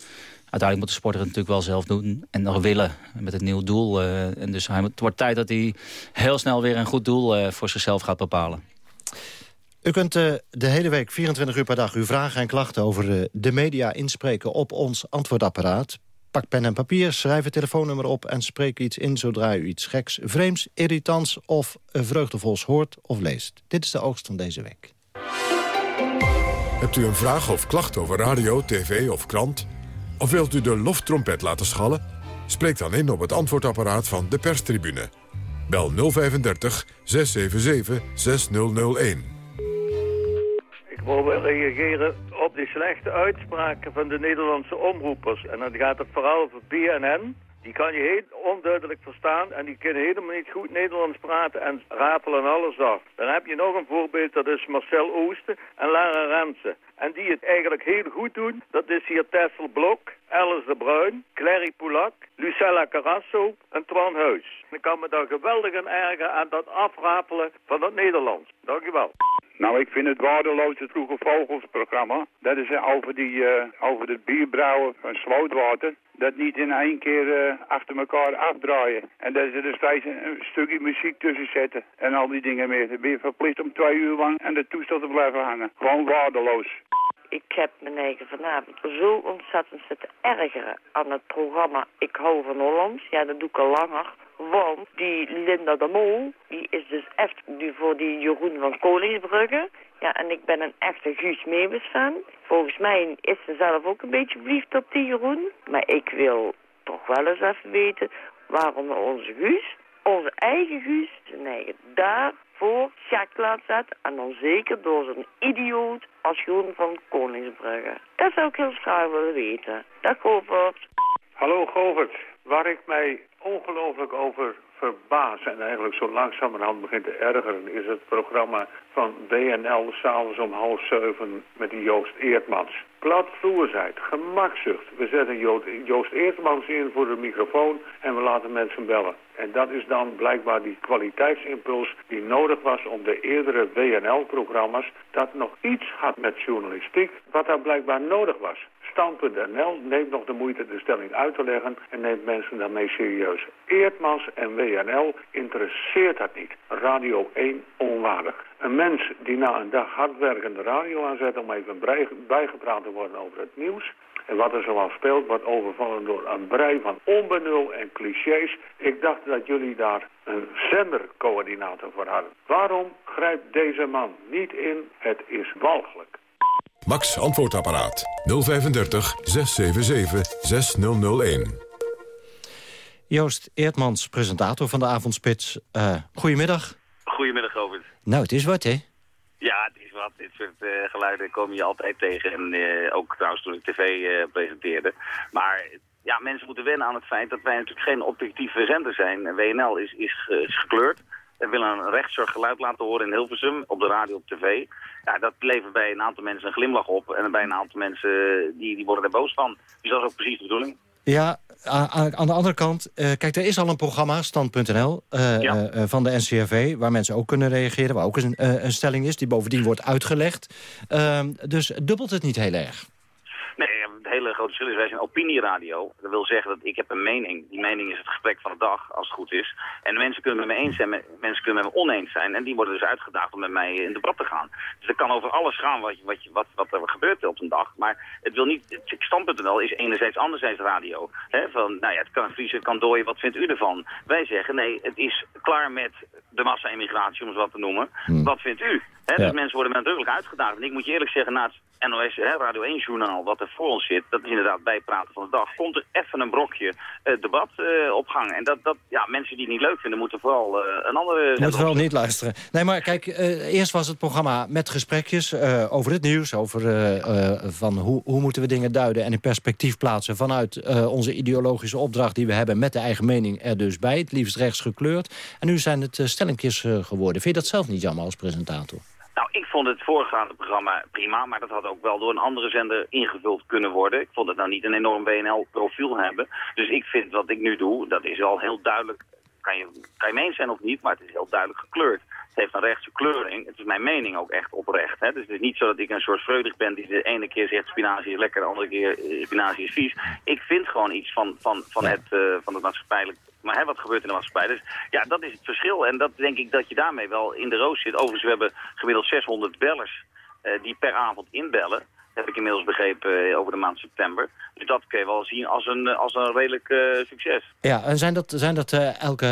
uiteindelijk moet de sporter het natuurlijk wel zelf doen. En nog willen, met het nieuwe doel. Uh, en dus hij, het wordt tijd dat hij heel snel weer een goed doel uh, voor zichzelf gaat bepalen. U kunt uh, de hele week 24 uur per dag uw vragen en klachten over uh, de media inspreken op ons antwoordapparaat. Pak pen en papier, schrijf het telefoonnummer op en spreek iets in zodra u iets geks, vreemds, irritants of uh, vreugdevols hoort of leest. Dit is de oogst van deze week. Hebt u een vraag of klacht over radio, tv of krant? Of wilt u de loftrompet laten schallen? Spreek dan in op het antwoordapparaat van de perstribune. Bel 035 677 6001. Wil wel reageren op die slechte uitspraken van de Nederlandse omroepers. En dan gaat het vooral over BNN. Die kan je heel onduidelijk verstaan en die kunnen helemaal niet goed Nederlands praten en ratelen alles af. Dan heb je nog een voorbeeld, dat is Marcel Oosten en Lara Rensen. En die het eigenlijk heel goed doen, dat is hier Tessel Blok, Alice de Bruin, Clary Poulak, Lucella Carrasso en Twan Huis. Ik kan me daar geweldig aan ergeren aan dat afratelen van het Nederlands. Dankjewel. Nou, ik vind het waardeloos, het Vroege Vogels programma. Dat is uh, over, die, uh, over het bierbrouwen van slootwater. Dat niet in één keer uh, achter elkaar afdraaien. En dat ze er steeds een, een, stukje muziek tussen zetten. En al die dingen meer. Dan ben je verplicht om twee uur lang aan de toestel te blijven hangen. Gewoon waardeloos. Ik heb mijn eigen vanavond zo ontzettend zitten ergeren aan het programma Ik hou van Hollands. Ja, dat doe ik al langer. Want die Linda de Mol, die is dus echt nu voor die Jeroen van Koningsbrugge. Ja, en ik ben een echte Guus Meeuwis fan. Volgens mij is ze zelf ook een beetje verliefd op die Jeroen. Maar ik wil toch wel eens even weten waarom onze Guus, onze eigen Guus, zijn eigen daarvoor check laat. En dan zeker door zo'n idioot als Jeroen van Koningsbrugge. Dat zou ik heel graag willen weten. Dag Govert. Hallo Govert. Waar ik mij ongelooflijk over verbaas en eigenlijk zo langzamerhand begint te ergeren... is het programma van BNL s'avonds om half zeven met die Joost Eertmans. Platvloersheid, gemakzucht. We zetten Joost Eertmans in voor de microfoon en we laten mensen bellen. En dat is dan blijkbaar die kwaliteitsimpuls die nodig was om de eerdere WNL-programma's... dat nog iets had met journalistiek, wat daar blijkbaar nodig was. Stand.nl neemt nog de moeite de stelling uit te leggen en neemt mensen daarmee serieus. Eertmans en WNL interesseert dat niet. Radio 1 onwaardig. Een mens die na een dag hardwerkende radio aanzet om even bijgepraat te worden over het nieuws... En wat er zoal speelt wordt overvallen door een brei van onbenul en clichés. Ik dacht dat jullie daar een zendercoördinator voor hadden. Waarom grijpt deze man niet in? Het is walgelijk. Max Antwoordapparaat 035 677 6001. Joost Eertmans, presentator van de Avondspits. Uh, goedemiddag. Goedemiddag, Robert. Nou, het is wat, hè? Ja, het is wat. Dit soort uh, geluiden kom je altijd tegen. En uh, ook trouwens toen ik tv presenteerde. Maar ja, mensen moeten wennen aan het feit dat wij natuurlijk geen objectieve zender zijn. WNL is, is, is gekleurd. We willen een rechtser geluid laten horen in Hilversum, op de radio, op tv. Ja, dat levert bij een aantal mensen een glimlach op. En bij een aantal mensen, die, die worden er boos van. Dus dat is ook precies de bedoeling. Ja, aan de andere kant, uh, kijk, er is al een programma, stand.nl, uh, ja. uh, van de NCRV... waar mensen ook kunnen reageren, waar ook een, een stelling is... die bovendien wordt uitgelegd. Ehm, dus dubbelt het niet heel erg? Nee, hele grote verschil is, wij zijn opinieradio. Dat wil zeggen dat ik heb een mening. Die mening is het gesprek van de dag, als het goed is. En mensen kunnen met me eens zijn, mensen kunnen met me oneens zijn. En die worden dus uitgedaagd om met mij in debat te gaan. Dus dat kan over alles gaan wat, wat, wat, wat er gebeurt op een dag. Maar het wil niet, het standpunt.nl is enerzijds anderzijds radio. Van, nou ja, het kan vriezen, het kan dooien, wat vindt u ervan? Wij zeggen, nee, het is klaar met de massa-immigratie, om het wat te noemen. Hmm. Wat vindt u? Dus mensen worden nadrukkelijk uitgedaagd. En ik moet je eerlijk zeggen, na het NOS hè, Radio 1-journaal wat er voor ons zit, dat inderdaad bijpraten van de dag, komt er even een brokje eh, debat eh, op gang. En dat, dat, ja, mensen die het niet leuk vinden, moeten vooral eh, een andere... Moet zender vooral niet luisteren. Nee, maar kijk, eerst was het programma met gesprekjes over het nieuws... over van hoe, hoe moeten we dingen duiden en in perspectief plaatsen... vanuit onze ideologische opdracht die we hebben... met de eigen mening er dus bij, het liefst rechts gekleurd. En nu zijn het uh, stellingjes uh, geworden. Vind je dat zelf niet jammer als presentator? Ik vond het voorgaande programma prima, maar dat had ook wel door een andere zender ingevuld kunnen worden. Ik vond het nou niet een enorm WNL-profiel hebben. Dus ik vind wat ik nu doe, dat is wel heel duidelijk, kan je, kan je mee zijn of niet, maar het is heel duidelijk gekleurd. Het heeft een rechtse kleuring. Het is mijn mening ook echt oprecht. Hè? Dus het is niet zo dat ik een soort vreudig ben die de ene keer zegt spinazie is lekker, de andere keer eh, spinazie is vies. Ik vind gewoon iets van, van, van, het, uh, van het maatschappijlijk maar hè, wat gebeurt in de maatschappij? Dus ja, dat is het verschil. En dat denk ik dat je daarmee wel in de roos zit. Overigens, we hebben gemiddeld 600 bellers uh, die per avond inbellen. Dat heb ik inmiddels begrepen uh, over de maand september. Dus dat kun je wel zien als een, als een redelijk uh, succes. Ja, en zijn dat, zijn dat elke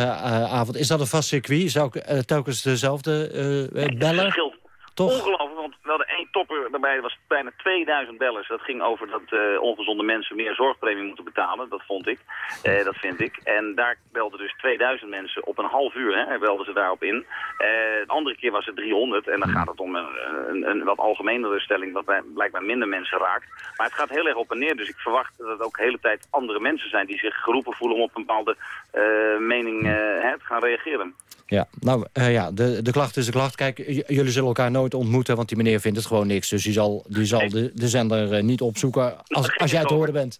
avond? Is dat een vast circuit? Zou ik telkens dezelfde bellen? Het verschilt Toch? ongelooflijk, want we hadden één topper daarbij, dat was bijna 2000 bellers. Dat ging over dat uh, ongezonde mensen meer zorgpremie moeten betalen, dat vond ik, uh, dat vind ik. En daar belden dus 2000 mensen op een half uur, hè, belden ze daarop in. Uh, de andere keer was het 300 en dan gaat het om een, een, wat algemenere stelling, wat bij, blijkbaar minder mensen raakt. Maar het gaat heel erg op en neer, dus ik verwacht dat het ook de hele tijd andere mensen zijn die zich geroepen voelen om op een bepaalde mening te gaan reageren. Ja, nou uh, ja, de, de klacht is de klacht. Kijk, jullie zullen elkaar nooit ontmoeten, want die meneer vindt het gewoon niks. Dus die zal, die zal de, de zender uh, niet opzoeken als, als jij te horen bent.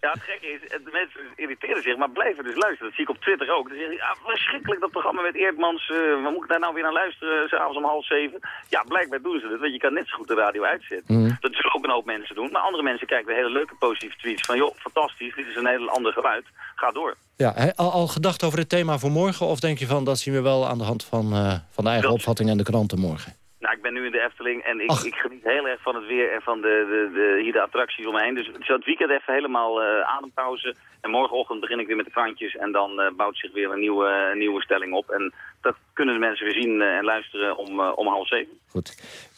Ja, het gekke is, de mensen irriteren zich, maar blijven dus luisteren. Dat zie ik op Twitter ook. Dan zeggen ja, verschrikkelijk dat programma met Eerdmans. Uh, waar moet ik daar nou weer naar luisteren, s'avonds om half zeven? Ja, blijkbaar doen ze dat, want je kan net zo goed de radio uitzetten. Mm. Dat zullen ook een hoop mensen doen. Maar andere mensen kijken weer hele leuke positieve tweets van... joh, fantastisch, dit is een heel ander geluid. Ga door. Ja, he, al, al, gedacht over het thema voor morgen? Of denk je van, dat zien we wel aan de hand van, uh, van de eigen dat... opvatting en de kranten morgen? Ik ben nu in de Efteling en ik, ik, geniet heel erg van het weer en van de, de, de, hier de attracties omheen. Dus ik zal het weekend even helemaal uh, adempauze. En morgenochtend begin ik weer met de krantjes en dan uh, bouwt zich weer een nieuwe, uh, nieuwe stelling op. En dat kunnen de mensen weer zien en luisteren om, om half zeven. Goed.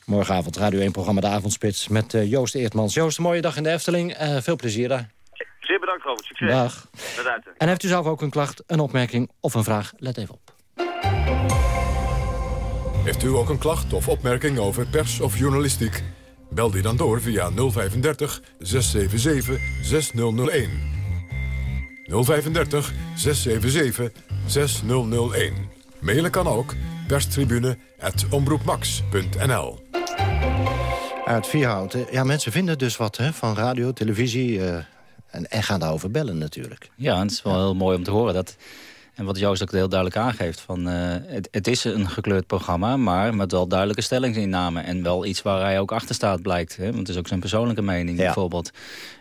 Morgenavond Radio 1-programma De Avondspits met Joost Eertmans. Joost, een mooie dag in de Efteling. veel plezier daar. Zeer bedankt, Robert. Succes. Dag. En heeft u zelf ook een klacht, een opmerking of een vraag? Let even op. Heeft u ook een klacht of opmerking over pers of journalistiek? Bel die dan door via 035 677 6001. 035 677 6001. Mailen kan ook perstribune.omroepmax.nl Uit Vierhouten. Ja, mensen vinden dus wat hè, van radio, televisie... Uh, en, en gaan daarover bellen natuurlijk. Ja, het is wel heel mooi om te horen dat... En wat Joost ook heel duidelijk aangeeft. Van, uh, het, het, is een gekleurd programma, maar met wel duidelijke stellingsinname. En wel iets waar hij ook achter staat, blijkt. Hè? Want het is ook zijn persoonlijke mening, ja. bijvoorbeeld.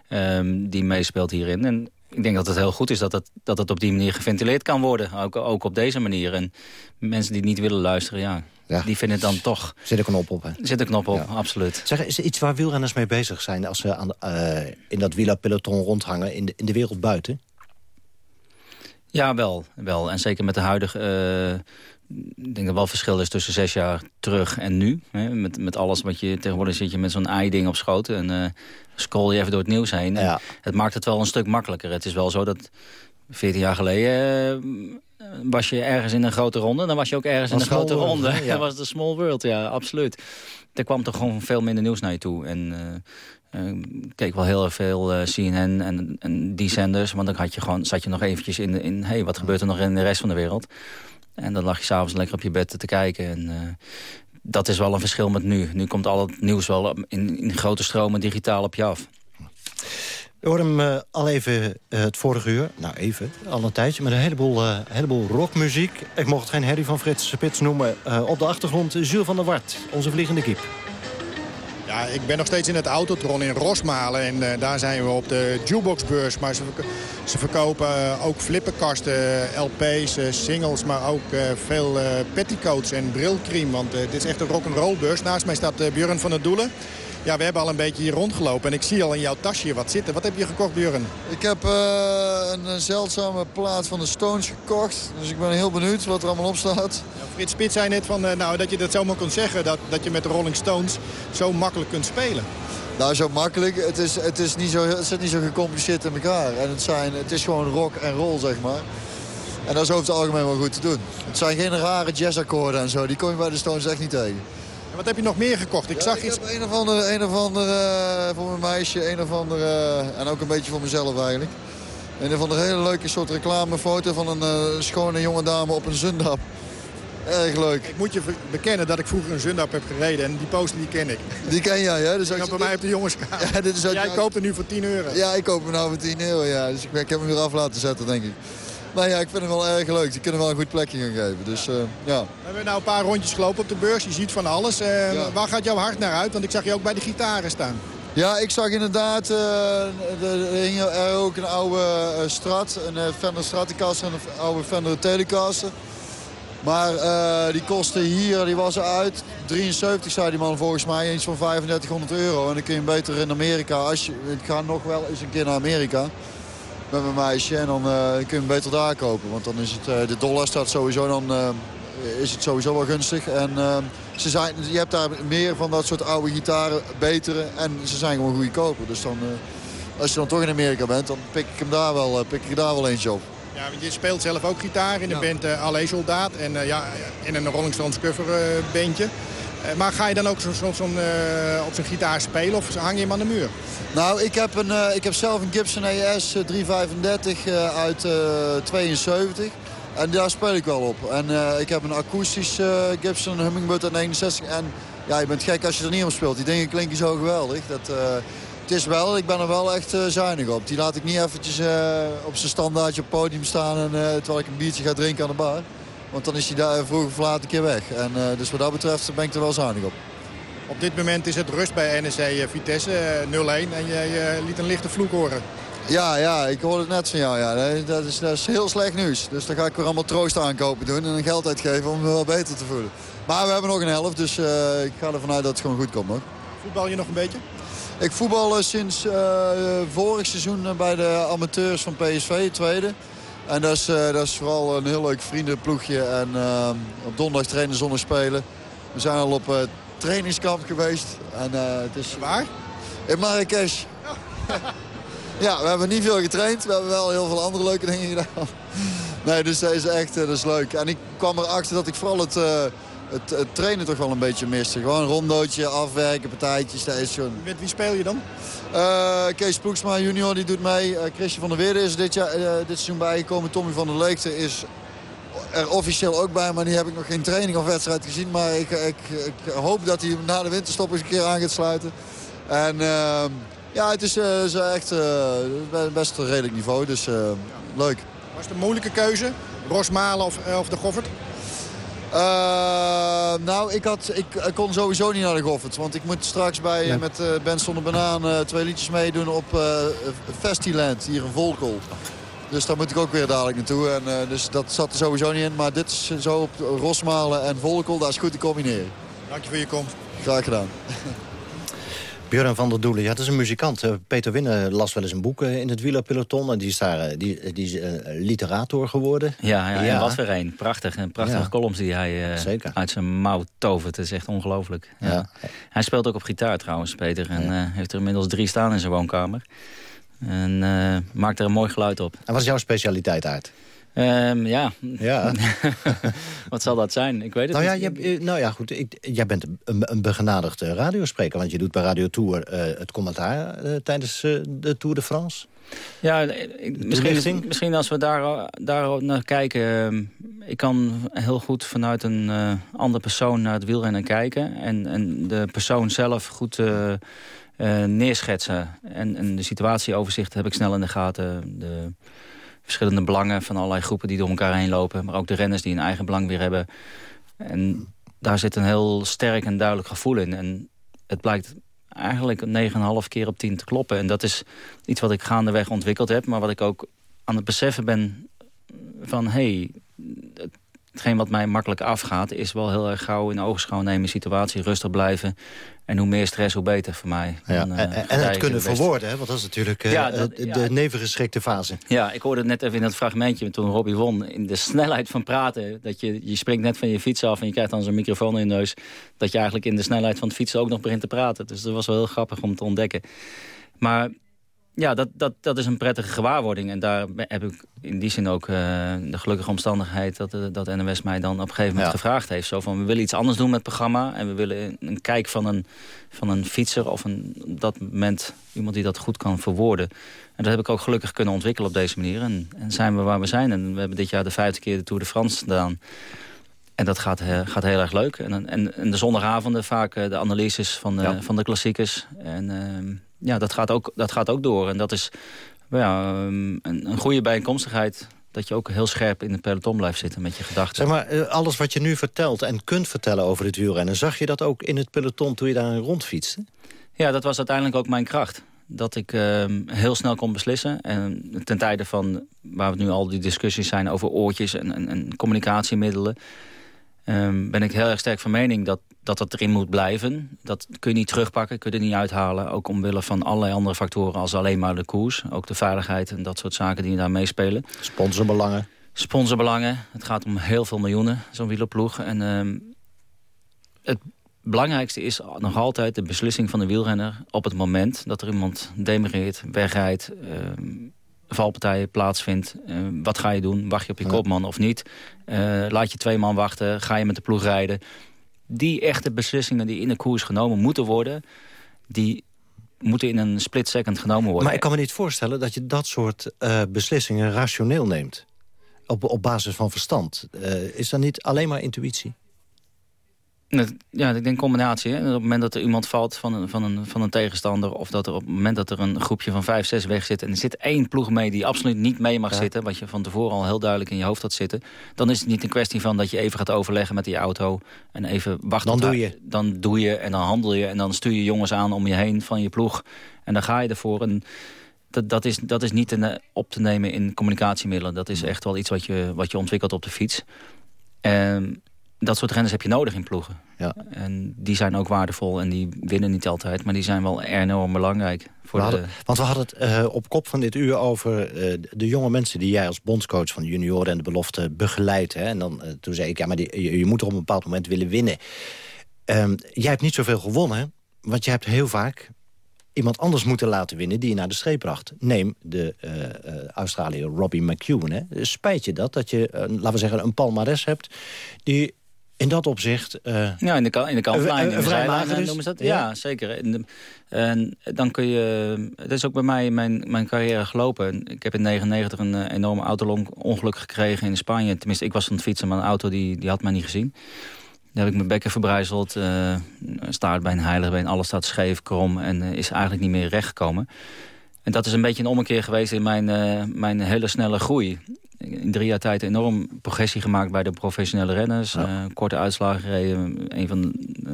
Um, die meespeelt hierin. En ik denk dat het heel goed is dat het, dat het op die manier geventileerd kan worden. Ook, ook op deze manier. En mensen die niet willen luisteren, ja, ja. die vinden het dan toch... Zit een knop op, hè? Zit een knop op, ja. absoluut. Zeg, is er iets waar wielrenners mee bezig zijn... als ze aan, uh, in dat wielerpeloton rondhangen in de, in de wereld buiten? Ja, wel, wel. En zeker met de huidige... Uh, ik denk dat wel verschil is tussen zes jaar terug en nu. Hè? Met, met alles wat je... Tegenwoordig zit je met zo'n ei-ding op schoot... en uh, scroll je even door het nieuws heen. Ja. Het maakt het wel een stuk makkelijker. Het is wel zo dat 14 jaar geleden... Uh, was je ergens in een grote ronde, dan was je ook ergens in een grote ronde. Ja. was de small world, ja, absoluut. Er kwam toch gewoon veel minder nieuws naar je toe. En uh, keek wel heel veel uh, CNN en, en die zenders. Want dan had je gewoon, zat je nog eventjes in, in hey, wat gebeurt er nog in de rest van de wereld? En dan lag je s'avonds lekker op je bed te kijken. En dat is wel een verschil met nu. Nu komt al het nieuws wel in, in grote stromen digitaal op je af. We hoorden hem uh, al even uh, het vorige uur. Nou, even. Al een tijdje. Met een heleboel, uh, heleboel rockmuziek. Ik mocht geen Harry van Frits Spits noemen. op de achtergrond Jules van der Wart. Onze vliegende kiep. Ja, ik ben nog steeds in het Autotron in Rosmalen. En eh, daar zijn we op de jukeboxbeurs. Maar ze, verk- ze verkopen eh, ook flippenkasten, LP's, eh, singles... maar ook eh, veel eh, petticoats en brilcreme. Want eh, dit is echt een rock'n'roll beurs. Naast mij staat eh, Björn van der Doelen. Ja, we hebben al een beetje hier rondgelopen. En ik zie al in jouw tasje wat zitten. Wat heb je gekocht, Björn? Ik heb eh, een, zeldzame plaat van de Stones gekocht. Dus ik ben heel benieuwd wat er allemaal op staat. Frits Spits zei net van, eh, nou, dat je dat zomaar kunt zeggen... Dat, dat je met de Rolling Stones zo makkelijk kunt spelen. Nou, zo makkelijk. Het, is, het, is niet zo, het zit niet zo gecompliceerd in elkaar. En het, zijn, het is gewoon rock en roll, zeg maar. En dat is over het algemeen wel goed te doen. Het zijn geen rare jazzakkoorden en zo. Die kom je bij de Stones echt niet tegen. Wat heb je nog meer gekocht? Ik Ja, zag ik iets... heb een of andere, een of andere eh, voor mijn meisje, een of andere, eh, en ook een beetje voor mezelf eigenlijk. Een of andere hele leuke soort reclamefoto van een eh, schone jonge dame op een zundap. Erg leuk. Ik moet je bekennen dat ik vroeger een Zundap heb gereden. En die poster die ken ik. Die ken jij, hè? Dus je- bij mij op de jongenskamer. Ja, dit is Jij koopt er nu voor 10 euro. Ja, ik koop hem nou voor 10 euro, ja. Dus ik, ik heb hem weer af laten zetten, denk ik. Maar ja, ik vind hem wel erg leuk. Die kunnen wel een goed plekje gaan geven. Dus eh, ja. We hebben nou een paar rondjes gelopen op de beurs. Je ziet van alles. Eh, Waar gaat jouw hart naar uit? Want ik zag je ook bij de gitaren staan. Ja, ik zag inderdaad, eh, er er hing er ook een oude Strat, een Fender Stratocaster en een oude Fender Telecaster. Maar die kostte hier, die was eruit. 73 zei die man volgens mij, iets van 3500 euro. En dan kun je hem beter in Amerika, als je, ik ga nog wel eens een keer naar Amerika met mijn meisje. En dan eh, kun je hem beter daar kopen. Want dan is het, eh, de dollar staat sowieso dan, eh, is het sowieso wel gunstig. En ze zijn, je hebt daar meer van dat soort oude gitaren, betere. En ze zijn gewoon goedkoper. Dus dan, als je dan toch in Amerika bent, dan pik ik hem daar wel, eh, pik ik daar wel eentje op. Ja, want je speelt zelf ook gitaar in de band uh, Allee Soldaat. En uh, ja, in een Rolling Stones cover uh, bandje. Uh, maar ga je dan ook zo, uh, op zo'n gitaar spelen of hang je hem aan de muur? Nou, ik heb, een, uh, ik heb zelf een Gibson ES 335 uh, uit 72. En daar speel ik wel op. En ik heb een akoestisch Gibson Hummingbird uit 69. En ja, je bent gek als je er niet op speelt. Die dingen klinken zo geweldig. Dat, het is wel, ik ben er wel echt zuinig op. Die laat ik niet eventjes op zijn standaardje op het podium staan... En, terwijl ik een biertje ga drinken aan de bar. Want dan is hij daar vroeg of laat een keer weg. En, dus wat dat betreft ben ik er wel zuinig op. Op dit moment is het rust bij NEC Vitesse 0-1 en je, liet een lichte vloek horen. Ja, ja, ik hoorde het net van jou. Ja. Dat, is, dat is heel slecht nieuws. Dus dan ga ik weer allemaal troost aankopen doen en een geld uitgeven om me wel beter te voelen. Maar we hebben nog een helft, dus uh, ik ga ervan uit dat het gewoon goed komt. Hoor. Voetbal je nog een beetje? Ik voetbal sinds uh, vorig seizoen bij de amateurs van PSV, tweede. En dat is, uh, dat is vooral een heel leuk vriendenploegje. En uh, op donderdag trainen, zondag spelen. We zijn al op uh, trainingskamp geweest. En, het is... Waar? In Marrakesh. ja, we hebben niet veel getraind. We hebben wel heel veel andere leuke dingen gedaan. Nee, dus dat is echt dat is leuk. En ik kwam erachter dat ik vooral het, het, het trainen toch wel een beetje miste. Gewoon een rondootje, afwerken, partijtjes. Dat is gewoon... Met wie speel je dan? Uh, Kees Ploegsma junior die doet mee. Uh, Christian van der Weerde is dit, jaar, uh, dit seizoen bijgekomen. Tommy van der Leekte is er officieel ook bij. Maar die heb ik nog geen training of wedstrijd gezien. Maar ik, ik, ik hoop dat hij na de winterstop eens een keer aan gaat sluiten. En ehm, ja, het is, is echt best een redelijk niveau. Dus leuk. Was het een moeilijke keuze? Rosmalen of, of de Goffert? Uh, nou, ik, had, ik, ik, kon sowieso niet naar de Goffert. Want ik moet straks bij, nee. met uh, Ben Zonder Banaan uh, twee liedjes meedoen op uh, Festiland hier in Volkel. Dus daar moet ik ook weer dadelijk naartoe. En, dus dat zat er sowieso niet in. Maar dit is zo op Rosmalen en Volkel, dat is goed te combineren. Dank je voor je komst. Graag gedaan. Björn van der Doelen, ja, dat is een muzikant. Uh, Peter Winnen las wel eens een boek uh, in het wielerpeloton. En die is, daar, uh, die, die is literator geworden. Ja, ja, ja. En wat weer een. Prachtig. En prachtige ja. columns die hij uit zijn mouw tovert. Het is echt ongelooflijk. Ja. Hij speelt ook op gitaar trouwens, Peter. En heeft er inmiddels drie staan in zijn woonkamer. En maakt er een mooi geluid op. En wat is jouw specialiteit, Aard? Um, ja. ja. Wat zal dat zijn? Ik weet het nou niet. Ja, je, nou ja, goed. Ik, jij bent een, een begenadigd uh, radiospreker. Want je doet bij Radio Tour uh, het commentaar uh, tijdens de Tour de France. Ja, ik, misschien, misschien als we daar, daar naar kijken... ik kan heel goed vanuit een andere persoon naar het wielrennen kijken. En, en de persoon zelf goed neerschetsen. En, en de situatieoverzicht heb ik snel in de gaten. De, verschillende belangen van allerlei groepen die door elkaar heen lopen. Maar ook de renners die een eigen belang weer hebben. En daar zit een heel sterk en duidelijk gevoel in. En het blijkt eigenlijk 9,5 keer op 10 te kloppen. En dat is iets wat ik gaandeweg ontwikkeld heb. Maar wat ik ook aan het beseffen ben van... Hey, hetgeen wat mij makkelijk afgaat... is wel heel erg gauw in oogschouw nemen, situatie, rustig blijven. En hoe meer stress, hoe beter voor mij. Ja, en, en het kunnen verwoorden, hè? want dat is natuurlijk uh, ja, dat, de, ja, nevengeschikte fase. Ja, ik hoorde het net even in dat fragmentje toen Robbie won. In de snelheid van praten, dat je, je springt net van je fiets af... en je krijgt dan zo'n microfoon in je neus... dat je eigenlijk in de snelheid van het fietsen ook nog begint te praten. Dus dat was wel heel grappig om te ontdekken. Maar ja, dat, dat, dat is een prettige gewaarwording. En daar heb ik in die zin ook uh, de gelukkige omstandigheid... Dat, uh, dat NOS mij dan op een gegeven moment ja. gevraagd heeft. Zo van, we willen iets anders doen met het programma. En we willen een kijk van een, van een fietser of een, op dat moment iemand die dat goed kan verwoorden. En dat heb ik ook gelukkig kunnen ontwikkelen op deze manier. En, en zijn we waar we zijn. En we hebben dit jaar de vijfde keer de Tour de France gedaan. En dat gaat, uh, gaat heel erg leuk. En, en, en de zondagavonden vaak de analyses van de, ja. van de klassiekers. En ehm, ja, dat gaat, ook, dat gaat ook door. En dat is ja, een, een goede bijeenkomstigheid dat je ook heel scherp in het peloton blijft zitten met je gedachten. Zeg maar, alles wat je nu vertelt en kunt vertellen over het wielrennen... zag je dat ook in het peloton toen je daar rondfietste? Ja, dat was uiteindelijk ook mijn kracht. Dat ik uh, heel snel kon beslissen. En ten tijde van waar we nu al die discussies zijn over oortjes en, en, en communicatiemiddelen... Um, ben ik heel erg sterk van mening dat, dat dat erin moet blijven. Dat kun je niet terugpakken, kun je er niet uithalen. Ook omwille van allerlei andere factoren als alleen maar de koers. Ook de veiligheid en dat soort zaken die daar meespelen. Sponsorbelangen. Sponsorbelangen. Het gaat om heel veel miljoenen, zo'n wielerploeg. En um, het belangrijkste is nog altijd de beslissing van de wielrenner... op het moment dat er iemand demereert, wegrijdt... Um, valpartijen plaatsvindt. Uh, wat ga je doen? Wacht je op je ja. kopman of niet? Uh, laat je twee man wachten? Ga je met de ploeg rijden? Die echte beslissingen die in de koers genomen moeten worden... die moeten in een split second genomen worden. Maar ik kan me niet voorstellen dat je dat soort uh, beslissingen rationeel neemt. Op, op basis van verstand. is dat niet alleen maar intuïtie? Ja, ik denk combinatie. Hè. Op het moment dat er iemand valt van een, van, een, van een tegenstander... of dat er op het moment dat er een groepje van vijf, zes weg zit... en er zit één ploeg mee die absoluut niet mee mag ja. zitten... wat je van tevoren al heel duidelijk in je hoofd had zitten... dan is het niet een kwestie van dat je even gaat overleggen met die auto... en even wachten. Dan doe je. Dan doe je en dan handel je en dan stuur je jongens aan om je heen van je ploeg. En dan ga je ervoor. En dat, dat, is, dat is niet een, op te nemen in communicatiemiddelen. Dat is echt wel iets wat je, wat je ontwikkelt op de fiets. En dat soort renners heb je nodig in ploegen. Ja. En die zijn ook waardevol en die winnen niet altijd... maar die zijn wel enorm belangrijk. Voor we hadden, de... Want we hadden het uh, op kop van dit uur over uh, de jonge mensen... die jij als bondscoach van de junioren en de belofte begeleidt. Hè? En dan, uh, toen zei ik, ja, maar die, je, je, moet er op een bepaald moment willen winnen. Um, jij hebt niet zoveel gewonnen, want je hebt heel vaak iemand anders moeten laten winnen die je naar de streep bracht. Neem de uh, Australiër Robbie McEwen. Hè. Spijt je dat, dat je, uh, laten we zeggen, een palmares hebt... die in dat opzicht... Uh, ja, in de, in de kantlijn, in de zijlijn noemen ze dat. Ja, ja zeker. En, dan kun je... Dat is ook bij mij mijn, mijn carrière gelopen. Ik heb in 1999 een enorme autoongeluk gekregen in Spanje. Tenminste, ik was aan het fietsen, maar een auto die, die had mij niet gezien. Daar heb ik mijn bekken verbrijzeld, uh, staartbeen, heiligbeen, alles staat scheef, krom en is eigenlijk niet meer recht gekomen. En dat is een beetje een ommekeer geweest in mijn, uh, mijn hele snelle groei. In drie jaar tijd enorm progressie gemaakt bij de professionele renners. Ja. korte uitslagen gereden. Een van de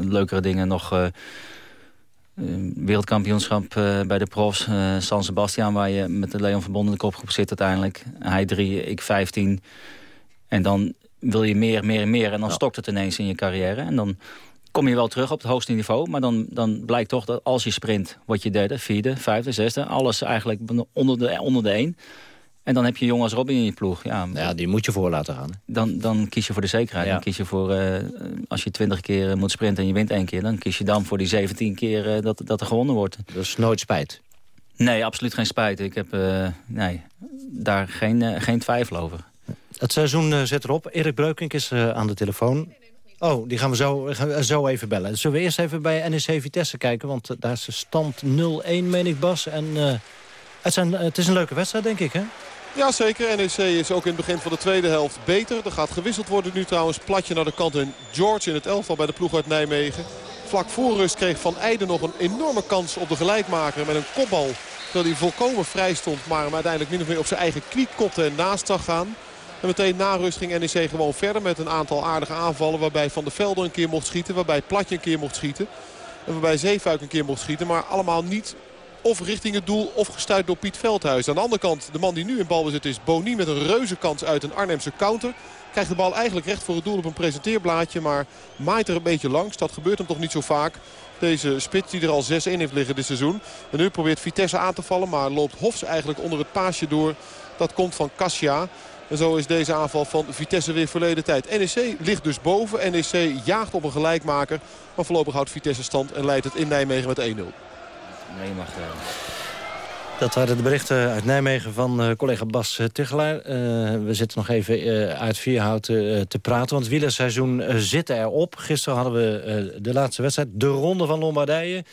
leukere dingen nog... wereldkampioenschap bij de profs. San Sebastian, waar je met de Leon Verbonden de kopgroep zit uiteindelijk. Hij drie, ik vijftien. En dan wil je meer, meer en meer. En dan ja. stokt het ineens in je carrière. En dan kom je wel terug op het hoogste niveau. Maar dan, dan blijkt toch dat als je sprint, word je derde, vierde, vijfde, zesde. Alles eigenlijk onder de, onder de één. En dan heb je jongens Robin in je ploeg. Ja, ja, die moet je voor laten gaan. Dan, dan kies je voor de zekerheid. Ja. Dan kies je voor, uh, als je twintig keer moet sprinten en je wint één keer... dan kies je dan voor die 17 keer uh, dat, dat er gewonnen wordt. Is nooit spijt? Nee, absoluut geen spijt. Ik heb uh, nee, daar geen, geen twijfel over. Het seizoen zit erop. Erik Breukink is aan de telefoon. Oh, die gaan we zo, zo even bellen. Zullen we eerst even bij NEC Vitesse kijken? Want uh, daar is de stand 0-1, meen ik, Bas. En het, zijn, het is een leuke wedstrijd, denk ik, hè? Ja, zeker. NEC is ook in het begin van de tweede helft beter. Er gaat gewisseld worden nu trouwens. Platje naar de kant en George in het elftal bij de ploeg uit Nijmegen. Vlak voor rust kreeg Van Eijden nog een enorme kans op de gelijkmaker met een kopbal. Terwijl hij volkomen vrij stond, maar hem uiteindelijk min of meer op zijn eigen knie kopte en naast zag gaan. En meteen na rust ging NEC gewoon verder met een aantal aardige aanvallen. Waarbij Van der Velde een keer mocht schieten. Waarbij Platje een keer mocht schieten. En waarbij Zeefuik een keer mocht schieten. Maar allemaal niet of richting het doel of gestuurd door Piet Veldhuis. Aan de andere kant, de man die nu in balbezit is, Boni met een reuze kans uit een Arnhemse counter. Krijgt de bal eigenlijk recht voor het doel op een presenteerblaadje. Maar maait er een beetje langs. Dat gebeurt hem toch niet zo vaak. Deze spits die er al 6-1 heeft liggen dit seizoen. En nu probeert Vitesse aan te vallen. Maar loopt Hofs eigenlijk onder het paasje door. Dat komt van Cassia. En zo is deze aanval van Vitesse weer verleden tijd. NEC ligt dus boven. NEC jaagt op een gelijkmaker. Maar voorlopig houdt Vitesse stand en leidt het in Nijmegen met 1-0. Nee, mag... Dat waren de berichten uit Nijmegen van uh, collega Bas uh, Tichelaar. Uh, we zitten nog even uit Vierhout te praten, want het wielerseizoen zit erop. Gisteren hadden we de laatste wedstrijd, de Ronde van Lombardije.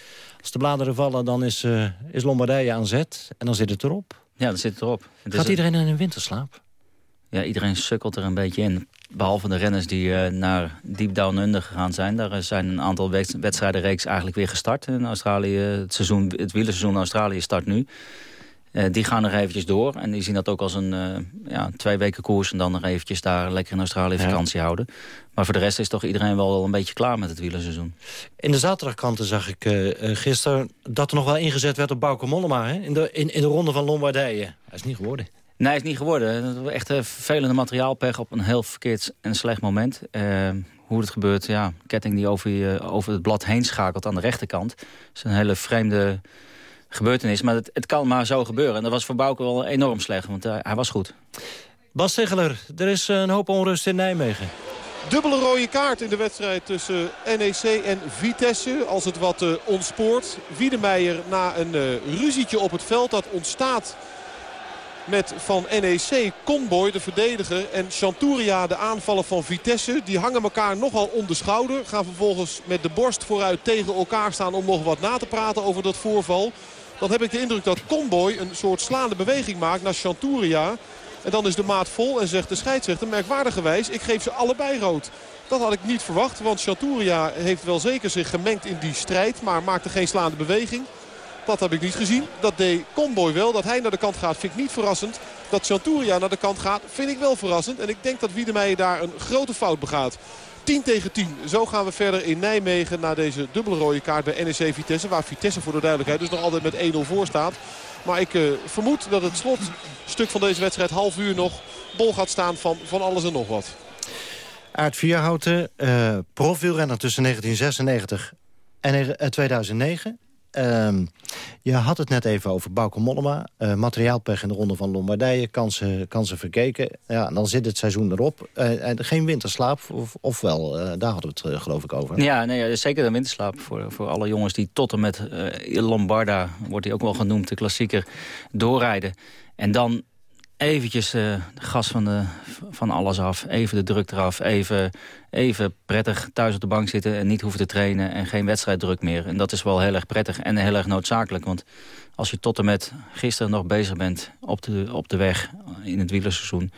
Als de bladeren vallen, dan is, is Lombardije aan zet en dan zit het erop. Ja, dan zit het erop. Het Gaat iedereen in een winterslaap? Ja, iedereen sukkelt er een beetje in. Behalve de renners die naar Deep Down Under gegaan zijn. Daar zijn een aantal wedstrijdenreeks eigenlijk weer gestart. In Australië, het, seizoen, het wielerseizoen Australië start nu. Uh, die gaan nog eventjes door. En die zien dat ook als een uh, ja, twee weken koers. En dan nog eventjes daar lekker in Australië vakantie houden. Maar voor de rest is toch iedereen wel een beetje klaar met het wielerseizoen. In de zaterdagkanten zag ik uh, gisteren dat er nog wel ingezet werd op Bauke Mollema. Hè? In, de, in, in de ronde van Lombardije. Hij is niet geworden. Nee, hij is niet geworden. Echt vervelende materiaalpech op een heel verkeerd en slecht moment. hoe het gebeurt, ja, ketting die over, je, over het blad heen schakelt aan de rechterkant. Dat is een hele vreemde gebeurtenis. Maar het, het, kan maar zo gebeuren. En dat was voor Bouke wel enorm slecht, want uh, hij was goed. Bas Tegeler, er is een hoop onrust in Nijmegen. Dubbele rode kaart in de wedstrijd tussen NEC en Vitesse. Als het wat uh, ontspoort. Wiedemeijer na een uh, ruzietje op het veld dat ontstaat met van NEC Conboy, de verdediger, en Chanturia, de aanvaller van Vitesse. Die hangen elkaar nogal onder schouder. Gaan vervolgens met de borst vooruit tegen elkaar staan om nog wat na te praten over dat voorval. Dan heb ik de indruk dat Conboy een soort slaande beweging maakt naar Chanturia. En dan is de maat vol en zegt de scheidsrechter merkwaardigerwijs, ik geef ze allebei rood. Dat had ik niet verwacht, want Chanturia heeft wel zeker zich gemengd in die strijd, maar maakte geen slaande beweging. Dat heb ik niet gezien. Dat deed Comboy wel. Dat hij naar de kant gaat vind ik niet verrassend. Dat Chanturia naar de kant gaat vind ik wel verrassend. En ik denk dat Wiedemeijer daar een grote fout begaat. 10 tegen 10. Zo gaan we verder in Nijmegen naar deze dubbele rode kaart bij NEC Vitesse. Waar Vitesse voor de duidelijkheid dus nog altijd met 1-0 voor staat. Maar ik uh, vermoed dat het slotstuk van deze wedstrijd half uur nog bol gaat staan van, van alles en nog wat. Aard Vierhouten, uh, profielrenner tussen 1996 en 2009. Um, je had het net even over Bauke Mollema. Uh, materiaalpech in de ronde van Lombardije. Kansen, kansen verkeken. Ja, dan zit het seizoen erop. Uh, en geen winterslaap. Of, ofwel, uh, daar hadden we het geloof ik over. Ja, nee, zeker een winterslaap. Voor, voor alle jongens die tot en met Lombarda... wordt hij ook wel genoemd, de klassieker, doorrijden. En dan eventjes uh, de gas van, de, van alles af. Even de druk eraf. Even, even prettig thuis op de bank zitten en niet hoeven te trainen. En geen wedstrijddruk meer. En dat is wel heel erg prettig en heel erg noodzakelijk. Want als je tot en met gisteren nog bezig bent op de, op de weg in het wielerseizoen...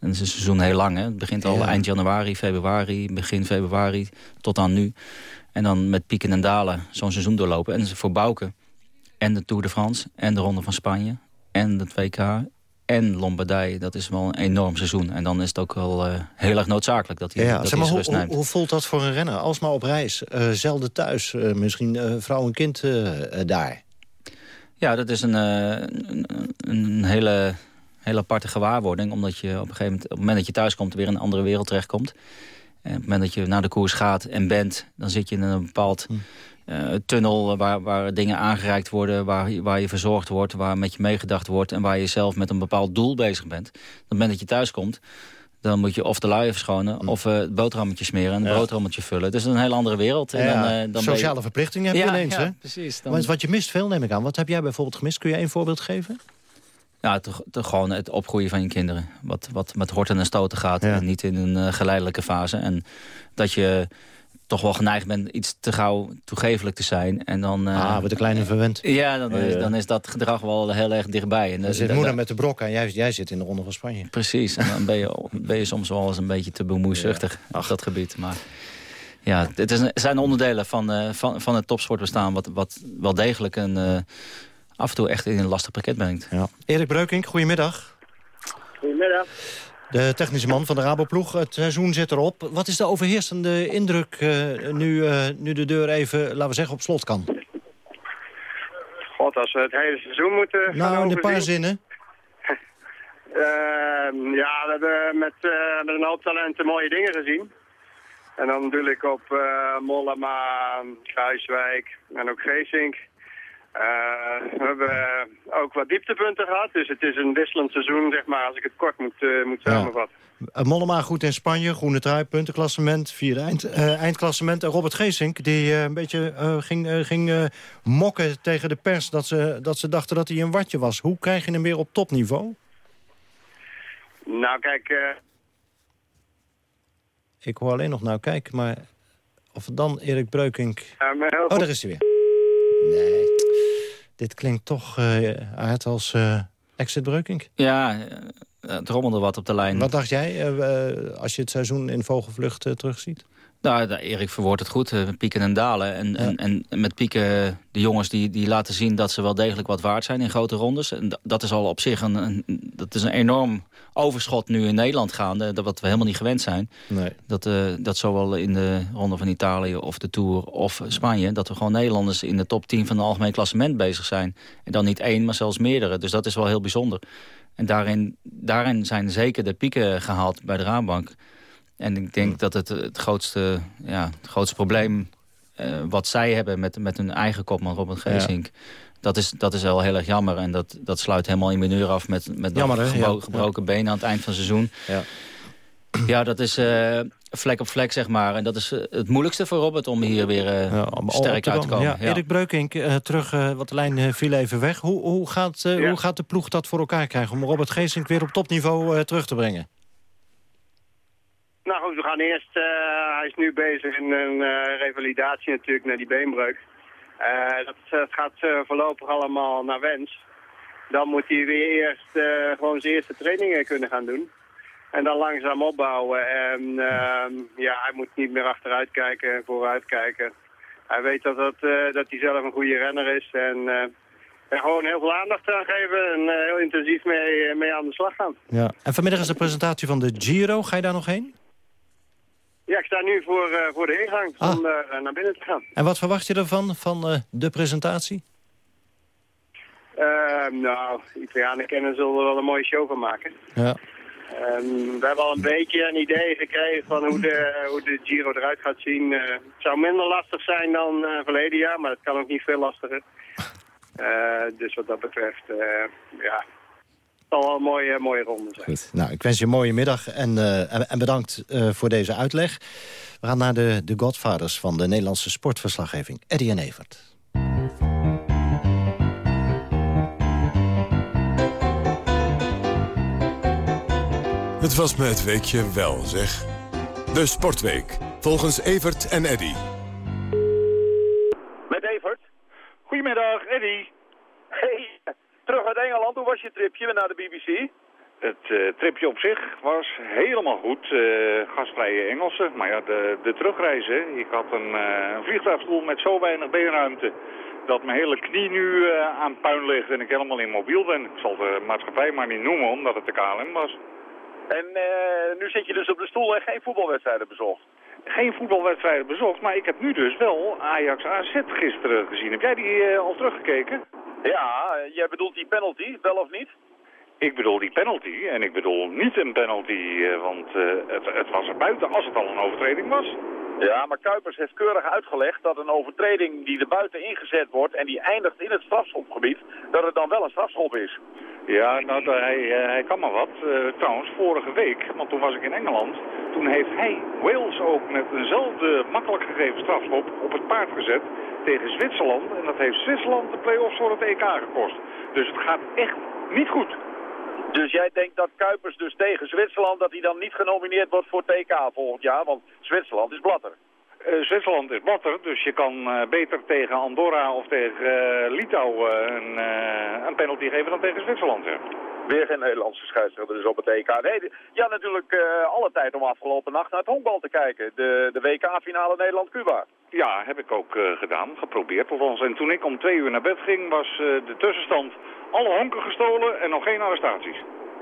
dan is het seizoen heel lang. Hè? Het begint al eind januari, februari, begin februari tot aan nu. En dan met pieken en dalen zo'n seizoen doorlopen. En voor Bouke en de Tour de France en de Ronde van Spanje en de 2K en Lombardije. Dat is wel een enorm seizoen. En dan is het ook wel uh, heel erg noodzakelijk dat hij, ja, dat maar, hoe, hoe, hoe, voelt dat voor een renner? Alsmaar op reis, uh, zelden thuis, uh, misschien vrouw en kind daar. Ja, dat is een, een, een, hele, hele aparte gewaarwording. Omdat je op een gegeven moment, op het moment dat je thuis komt... weer in een andere wereld terechtkomt. En op het moment dat je naar de koers gaat en bent... dan zit je in een bepaald... Hm tunnel waar, waar dingen aangereikt worden... Waar, waar je verzorgd wordt, waar met je meegedacht wordt... en waar je zelf met een bepaald doel bezig bent. Op het moment dat je thuis komt... dan moet je of de luien verschonen... Mm. of uh, het boterhammetje smeren en het ja. boterhammetje vullen. Het is een heel andere wereld. En ja, dan, uh, dan Sociale je... verplichtingen heb je ineens, hè? precies. Dan... wat je mist veel, neem ik aan. Wat heb jij bijvoorbeeld gemist? Kun je één voorbeeld geven? Ja, te, te gewoon het opgroeien van je kinderen. Wat, wat met horten en stoten gaat en niet in een geleidelijke fase. En dat je toch wel geneigd ben iets te gauw toegevelijk te zijn. En dan, uh, ah, wordt de kleine verwend. Ja, dan, is, dan is dat gedrag wel heel erg dichtbij. En dan zit moeder met de brok en jij, jij zit in de Ronde van Spanje. Precies, en dan ben je, ben je soms wel eens een beetje te bemoeizuchtig ja. op dat gebied. Maar ja, het, is, zijn onderdelen van, uh, van, van het topsportbestaan... wat, wat wel degelijk een, uh, af en toe echt in een lastig pakket brengt. Ja. Erik Breukink, goedemiddag. Goedemiddag. De technische man van de Raboploeg. Het seizoen zit erop. Wat is de overheersende indruk uh, nu, uh, nu de deur even, laten we zeggen, op slot kan? God, als we het hele seizoen moeten gaan Nou, in een paar zinnen. Uh, ja, we hebben met, uh, met een hoop talenten mooie dingen gezien. En dan natuurlijk op uh, Mollema, Kruiswijk en ook Geesink. We hebben ook wat dieptepunten gehad, dus het is een wisselend seizoen, zeg maar, als ik het kort moet, moet samenvatten. Ja. Mollema goed in Spanje, groene trui, puntenklassement, vierde eind, eindklassement. En Robert Geesink, die een beetje ging, ging mokken tegen de pers dat ze, dat ze dachten dat hij een watje was. Hoe krijg je hem weer op topniveau? Nou, kijk... Ik hoor alleen nog nou kijk, maar of dan Erik Breukink... Oh, daar is hij weer. Nee, dit klinkt toch uit als uh, Exit Breukink. Ja, het rommelde wat op de lijn. Wat dacht jij als je het seizoen in vogelvlucht terugziet? Nou, Erik verwoordt het goed. pieken en dalen. En, ja. en, en met pieken, de jongens die, die laten zien dat ze wel degelijk wat waard zijn in grote rondes. En dat is al op zich een, een, dat is een enorm overschot nu in Nederland gaande. Dat wat we helemaal niet gewend zijn. Nee. Dat, uh, dat zowel in de ronde van Italië of de Tour of Spanje... dat we gewoon Nederlanders in de top 10 van het algemeen klassement bezig zijn. En dan niet één, maar zelfs meerdere. Dus dat is wel heel bijzonder. En daarin, daarin zijn zeker de pieken gehaald bij de Raadbank. En ik denk dat het, het, grootste, ja, het grootste probleem uh, wat zij hebben met, met hun eigen kopman Robert Geesink... Ja. Dat is, dat is wel heel erg jammer. En dat, dat sluit helemaal in mineur af met, met jammer, hè? gebro ja. gebroken benen aan het eind van het seizoen. Ja, ja dat is uh, vlek op vlek, zeg maar. En dat is uh, het moeilijkste voor Robert om hier weer uh, ja, sterk uit te komen. Ja, Erik Breukink, terug, wat de lijn viel even weg. Hoe, hoe, gaat, hoe gaat de ploeg dat voor elkaar krijgen... om Robert Geesink weer op topniveau terug te brengen? Nou goed, we gaan eerst... hij is nu bezig in een revalidatie natuurlijk naar die beenbreuk. Uh, dat, gaat voorlopig allemaal naar wens. Dan moet hij weer eerst gewoon zijn eerste trainingen kunnen gaan doen. En dan langzaam opbouwen. En ehm, ja, hij moet niet meer achteruit kijken en vooruit kijken. Hij weet dat, dat, dat hij zelf een goede renner is. En er gewoon heel veel aandacht aan geven en heel intensief mee, mee aan de slag gaan. Ja. En vanmiddag is de presentatie van de Giro. Ga je daar nog heen? Ja, ik sta nu voor, uh, voor de ingang ah. om uh, naar binnen te gaan. En wat verwacht je ervan, van uh, de presentatie? Ehm, nou, Italianen kennen zullen er wel een mooie show van maken. Ja. Um, we hebben al een beetje een idee gekregen van hoe de, hoe de Giro eruit gaat zien. het zou minder lastig zijn dan verleden jaar, maar het kan ook niet veel lastiger. dus wat dat betreft, ja, zal wel een mooie, mooie ronde zijn. Goed. Nou, ik wens je een mooie middag en, uh, en, en, bedankt uh, voor deze uitleg. We gaan naar de, de godfathers van de Nederlandse sportverslaggeving, Eddie en Evert. Het was me het weekje wel, zeg. De Sportweek, volgens Evert en Eddy. Met Evert. Goedemiddag, Eddy. Hey, Hoe was je tripje naar de BBC? Het uh, tripje op zich was helemaal goed. Uh, gastvrije Engelsen. Maar ja, de, de terugreizen. Ik had een, uh, een vliegtuigstoel met zo weinig beenruimte dat mijn hele knie nu aan puin ligt en ik helemaal immobiel ben. Ik zal de maatschappij maar niet noemen omdat het de KLM was. En nu zit je dus op de stoel en geen voetbalwedstrijden bezocht? Geen voetbalwedstrijden bezocht, maar ik heb nu dus wel Ajax AZ gisteren gezien. Heb jij die al teruggekeken? Ja, jij bedoelt die penalty, wel of niet? Ik bedoel die penalty en ik bedoel niet een penalty, want uh, het, het, was er buiten als het al een overtreding was. Ja, maar Kuipers heeft keurig uitgelegd dat een overtreding die er buiten ingezet wordt en die eindigt in het strafschopgebied, dat het dan wel een strafschop is. Ja, nou, hij, hij kan maar wat. Uh, trouwens, vorige week, want toen was ik in Engeland, toen heeft hij Wales ook met eenzelfde makkelijk gegeven strafschop op het paard gezet tegen Zwitserland. En dat heeft Zwitserland de play-offs voor het EK gekost. Dus het gaat echt niet goed. Dus jij denkt dat Kuipers dus tegen Zwitserland, dat hij dan niet genomineerd wordt voor EK volgend jaar? Want Zwitserland is blatter. Uh, Zwitserland is blatter, dus je kan uh, beter tegen Andorra of tegen uh, Litouwen een, een, penalty geven dan tegen Zwitserland. Ja. Weer geen Nederlandse scheidsrechter dus op het EK. Nee, ja, natuurlijk alle tijd om afgelopen nacht naar het honkbal te kijken. De, de WK-finale Nederland-Cuba. Ja, heb ik ook gedaan, geprobeerd althans. En toen ik om twee uur naar bed ging, was de tussenstand alle honken gestolen en nog geen arrestaties.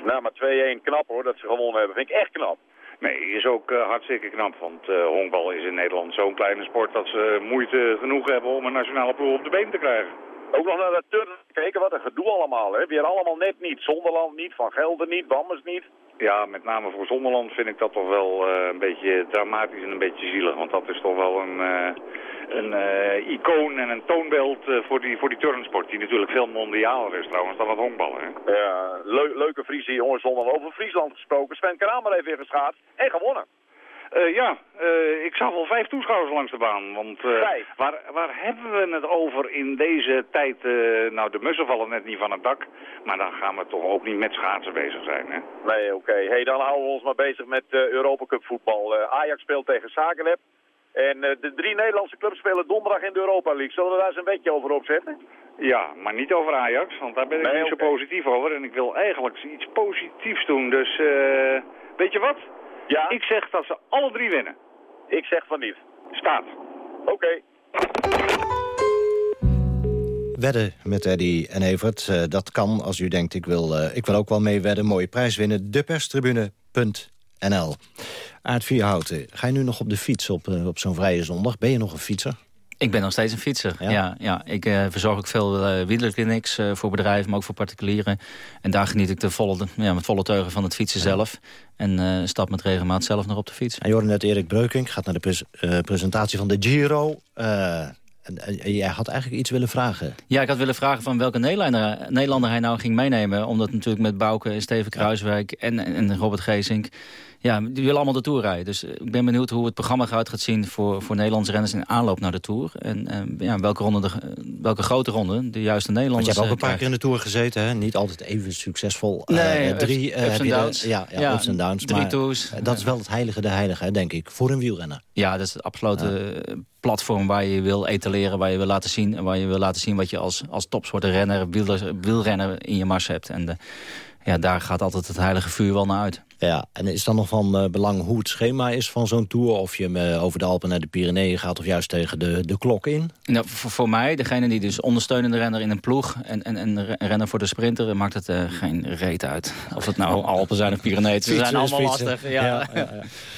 Nou, maar 2-1 knap hoor, dat ze gewonnen hebben. Vind ik echt knap. Nee, is ook uh, hartstikke knap, want uh, honkbal is in Nederland zo'n kleine sport dat ze moeite genoeg hebben om een nationale ploeg op de been te krijgen. Ook nog naar de turnen gekeken, wat een gedoe allemaal. Hè? Weer allemaal net niet. Zonderland niet, Van Gelder niet, Bammers niet. Ja, met name voor Zonderland vind ik dat toch wel uh, een beetje dramatisch en een beetje zielig. Want dat is toch wel een, uh, een uh, icoon en een toonbeeld voor, die, voor die turnsport. Die natuurlijk veel mondialer is trouwens dan het honkballen. Hè? Ja, le leuke Friese jongens zonder over Friesland gesproken. Sven Kramer heeft weer geschaatst en gewonnen. Uh, ja, uh, ik zag wel vijf toeschouwers langs de baan. Want uh, waar, waar hebben we het over in deze tijd? nou, de mussen vallen net niet van het dak. Maar dan gaan we toch ook niet met schaatsen bezig zijn, hè? Nee, oké. Okay. Hey, dan houden we ons maar bezig met Europa Cup voetbal. Ajax speelt tegen Zagreb. En de drie Nederlandse clubs spelen donderdag in de Europa League. Zullen we daar eens een beetje over opzetten? Ja, maar niet over Ajax, want daar ben ik nee, niet okay. zo positief over. En ik wil eigenlijk iets positiefs doen. Dus, weet je wat? Ja? Ik zeg dat ze alle drie winnen. Ik zeg van niet. Staat. Oké. Okay. Wedden met Eddy en Evert, uh, dat kan als u denkt... Ik wil, uh, ik wil ook wel mee wedden, mooie prijs winnen. Deperstribune.nl Aard Vierhouten, ga je nu nog op de fiets op, uh, op zo'n vrije zondag? Ben je nog een fietser? Ik ben nog steeds een fietser, ja. ja, ja. Ik uh, verzorg ook veel uh, wielerclinics uh, voor bedrijven, maar ook voor particulieren. En daar geniet ik de volle, ja, met volle teugen van het fietsen ja. zelf. En stap met regelmaat zelf nog op de fiets. En je hoorde net Erik Breukink, gaat naar de pres presentatie van de Giro. En, en, jij had eigenlijk iets willen vragen. Ja, ik had willen vragen van welke Nederlander, Nederlander hij nou ging meenemen. Omdat natuurlijk met Bouke, Steven Kruiswijk en, en Robert Geesink... Ja, die willen allemaal de Tour rijden. Dus ik ben benieuwd hoe het programma eruit gaat zien... voor, voor Nederlandse renners in aanloop naar de Tour. En, en ja, welke, ronde de, welke grote ronde de juiste Nederlanders Want je hebt ook een paar keer in de Tour gezeten, hè? Niet altijd even succesvol. Nee, uh, drie, ups, ups en downs. Ja, ja, ja, ups en downs. Drie maar tours. Dat is wel het heilige de heilige, denk ik, voor een wielrenner. Ja, dat is het absolute ja. platform waar je wil etaleren... waar je wil laten zien, en waar je wil laten zien wat je als, als topsoorten renner, wielrenner, wielrenner in je mars hebt. En de, ja, daar gaat altijd het heilige vuur wel naar uit. Ja, en is dan nog van uh, belang hoe het schema is van zo'n tour? Of je uh, over de Alpen naar de Pyreneeën gaat of juist tegen de, de klok in? Nou, voor, voor mij, degene die dus ondersteunende renner in een ploeg... en, en, en renner voor de sprinter, maakt het uh, geen reet uit. Of het nou Alpen zijn of Pyreneeën. Ze zijn allemaal lastig. Ja, ja, ja.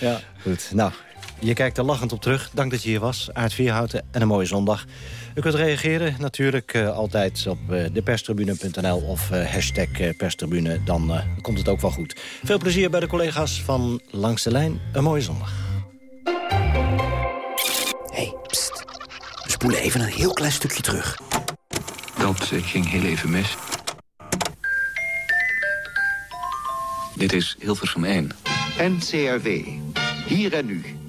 ja, goed. Nou, je kijkt er lachend op terug. Dank dat je hier was. Aard Vierhouten en een mooie zondag. U kunt reageren natuurlijk uh, altijd op uh, deperstribune.nl of uh, hashtag perstribune. Dan komt het ook wel goed. Veel plezier bij de collega's van Langs de Lijn. Een mooie zondag. hey, pst. We spoelen even een heel klein stukje terug. Dat ging heel even mis. Dit is Hilversum 1. NCRV. Hier en nu.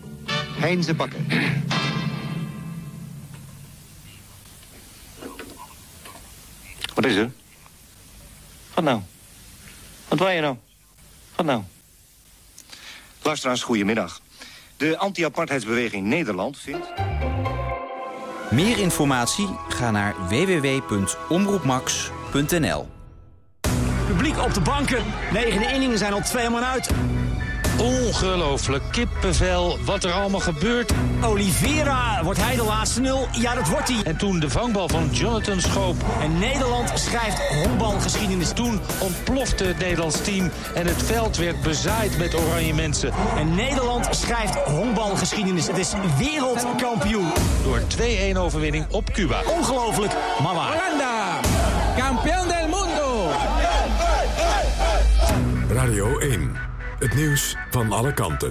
Heinze Bakken. Wat is er? Wat nou? Wat wil je nou? Wat nou? Luisteraars, goedemiddag. De anti-apartheidsbeweging Nederland vindt... Meer informatie? Ga naar www.omroepmax.nl Publiek op de banken. Negende inningen zijn al twee man uit. Ongelooflijk. Kippenvel, wat er allemaal gebeurt. Oliveira, wordt hij de laatste nul? Ja, dat wordt hij. En toen de vangbal van Jonathan schoop. En Nederland schrijft honkbalgeschiedenis. Toen ontplofte het Nederlands team en het veld werd bezaaid met oranje mensen. En Nederland schrijft honkbalgeschiedenis. Het is wereldkampioen. Door 2-1 overwinning op Cuba. Ongelooflijk, waar. Holanda, kampioen del mundo. Radio 1. Het nieuws van alle kanten.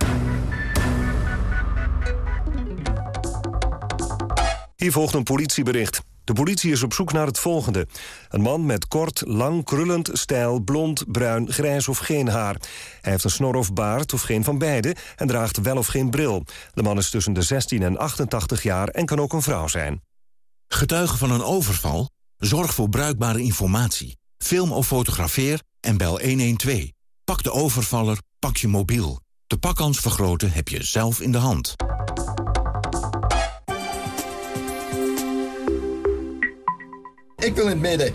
Hier volgt een politiebericht. De politie is op zoek naar het volgende. Een man met kort, lang, krullend, stijl, blond, bruin, grijs of geen haar. Hij heeft een snor of baard of geen van beide en draagt wel of geen bril. De man is tussen de 16 en 88 jaar en kan ook een vrouw zijn. Getuige van een overval? Zorg voor bruikbare informatie. Film of fotografeer en bel 112. Pak de overvaller, pak je mobiel. De pakkans vergroten heb je zelf in de hand. Ik wil in het midden.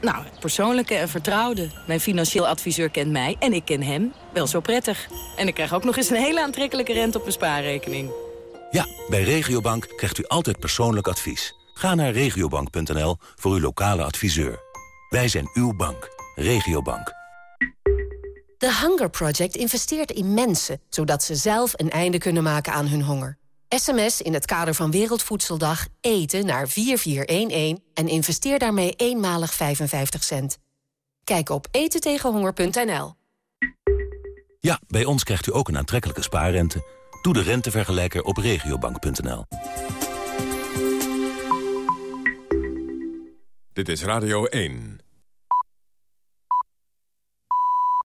Nou, het persoonlijke en vertrouwde. Mijn financieel adviseur kent mij en ik ken hem wel zo prettig. En ik krijg ook nog eens een hele aantrekkelijke rente op mijn spaarrekening. Ja, bij Regiobank krijgt u altijd persoonlijk advies. Ga naar regiobank.nl voor uw lokale adviseur. Wij zijn uw bank. Regiobank. The Hunger Project investeert in mensen... zodat ze zelf een einde kunnen maken aan hun honger. SMS in het kader van Wereldvoedseldag eten naar 4411 en investeer daarmee eenmalig 55 cent. Kijk op etentegenhonger.nl. Ja, bij ons krijgt u ook een aantrekkelijke spaarrente. Doe de rentevergelijker op regiobank.nl. Dit is Radio 1.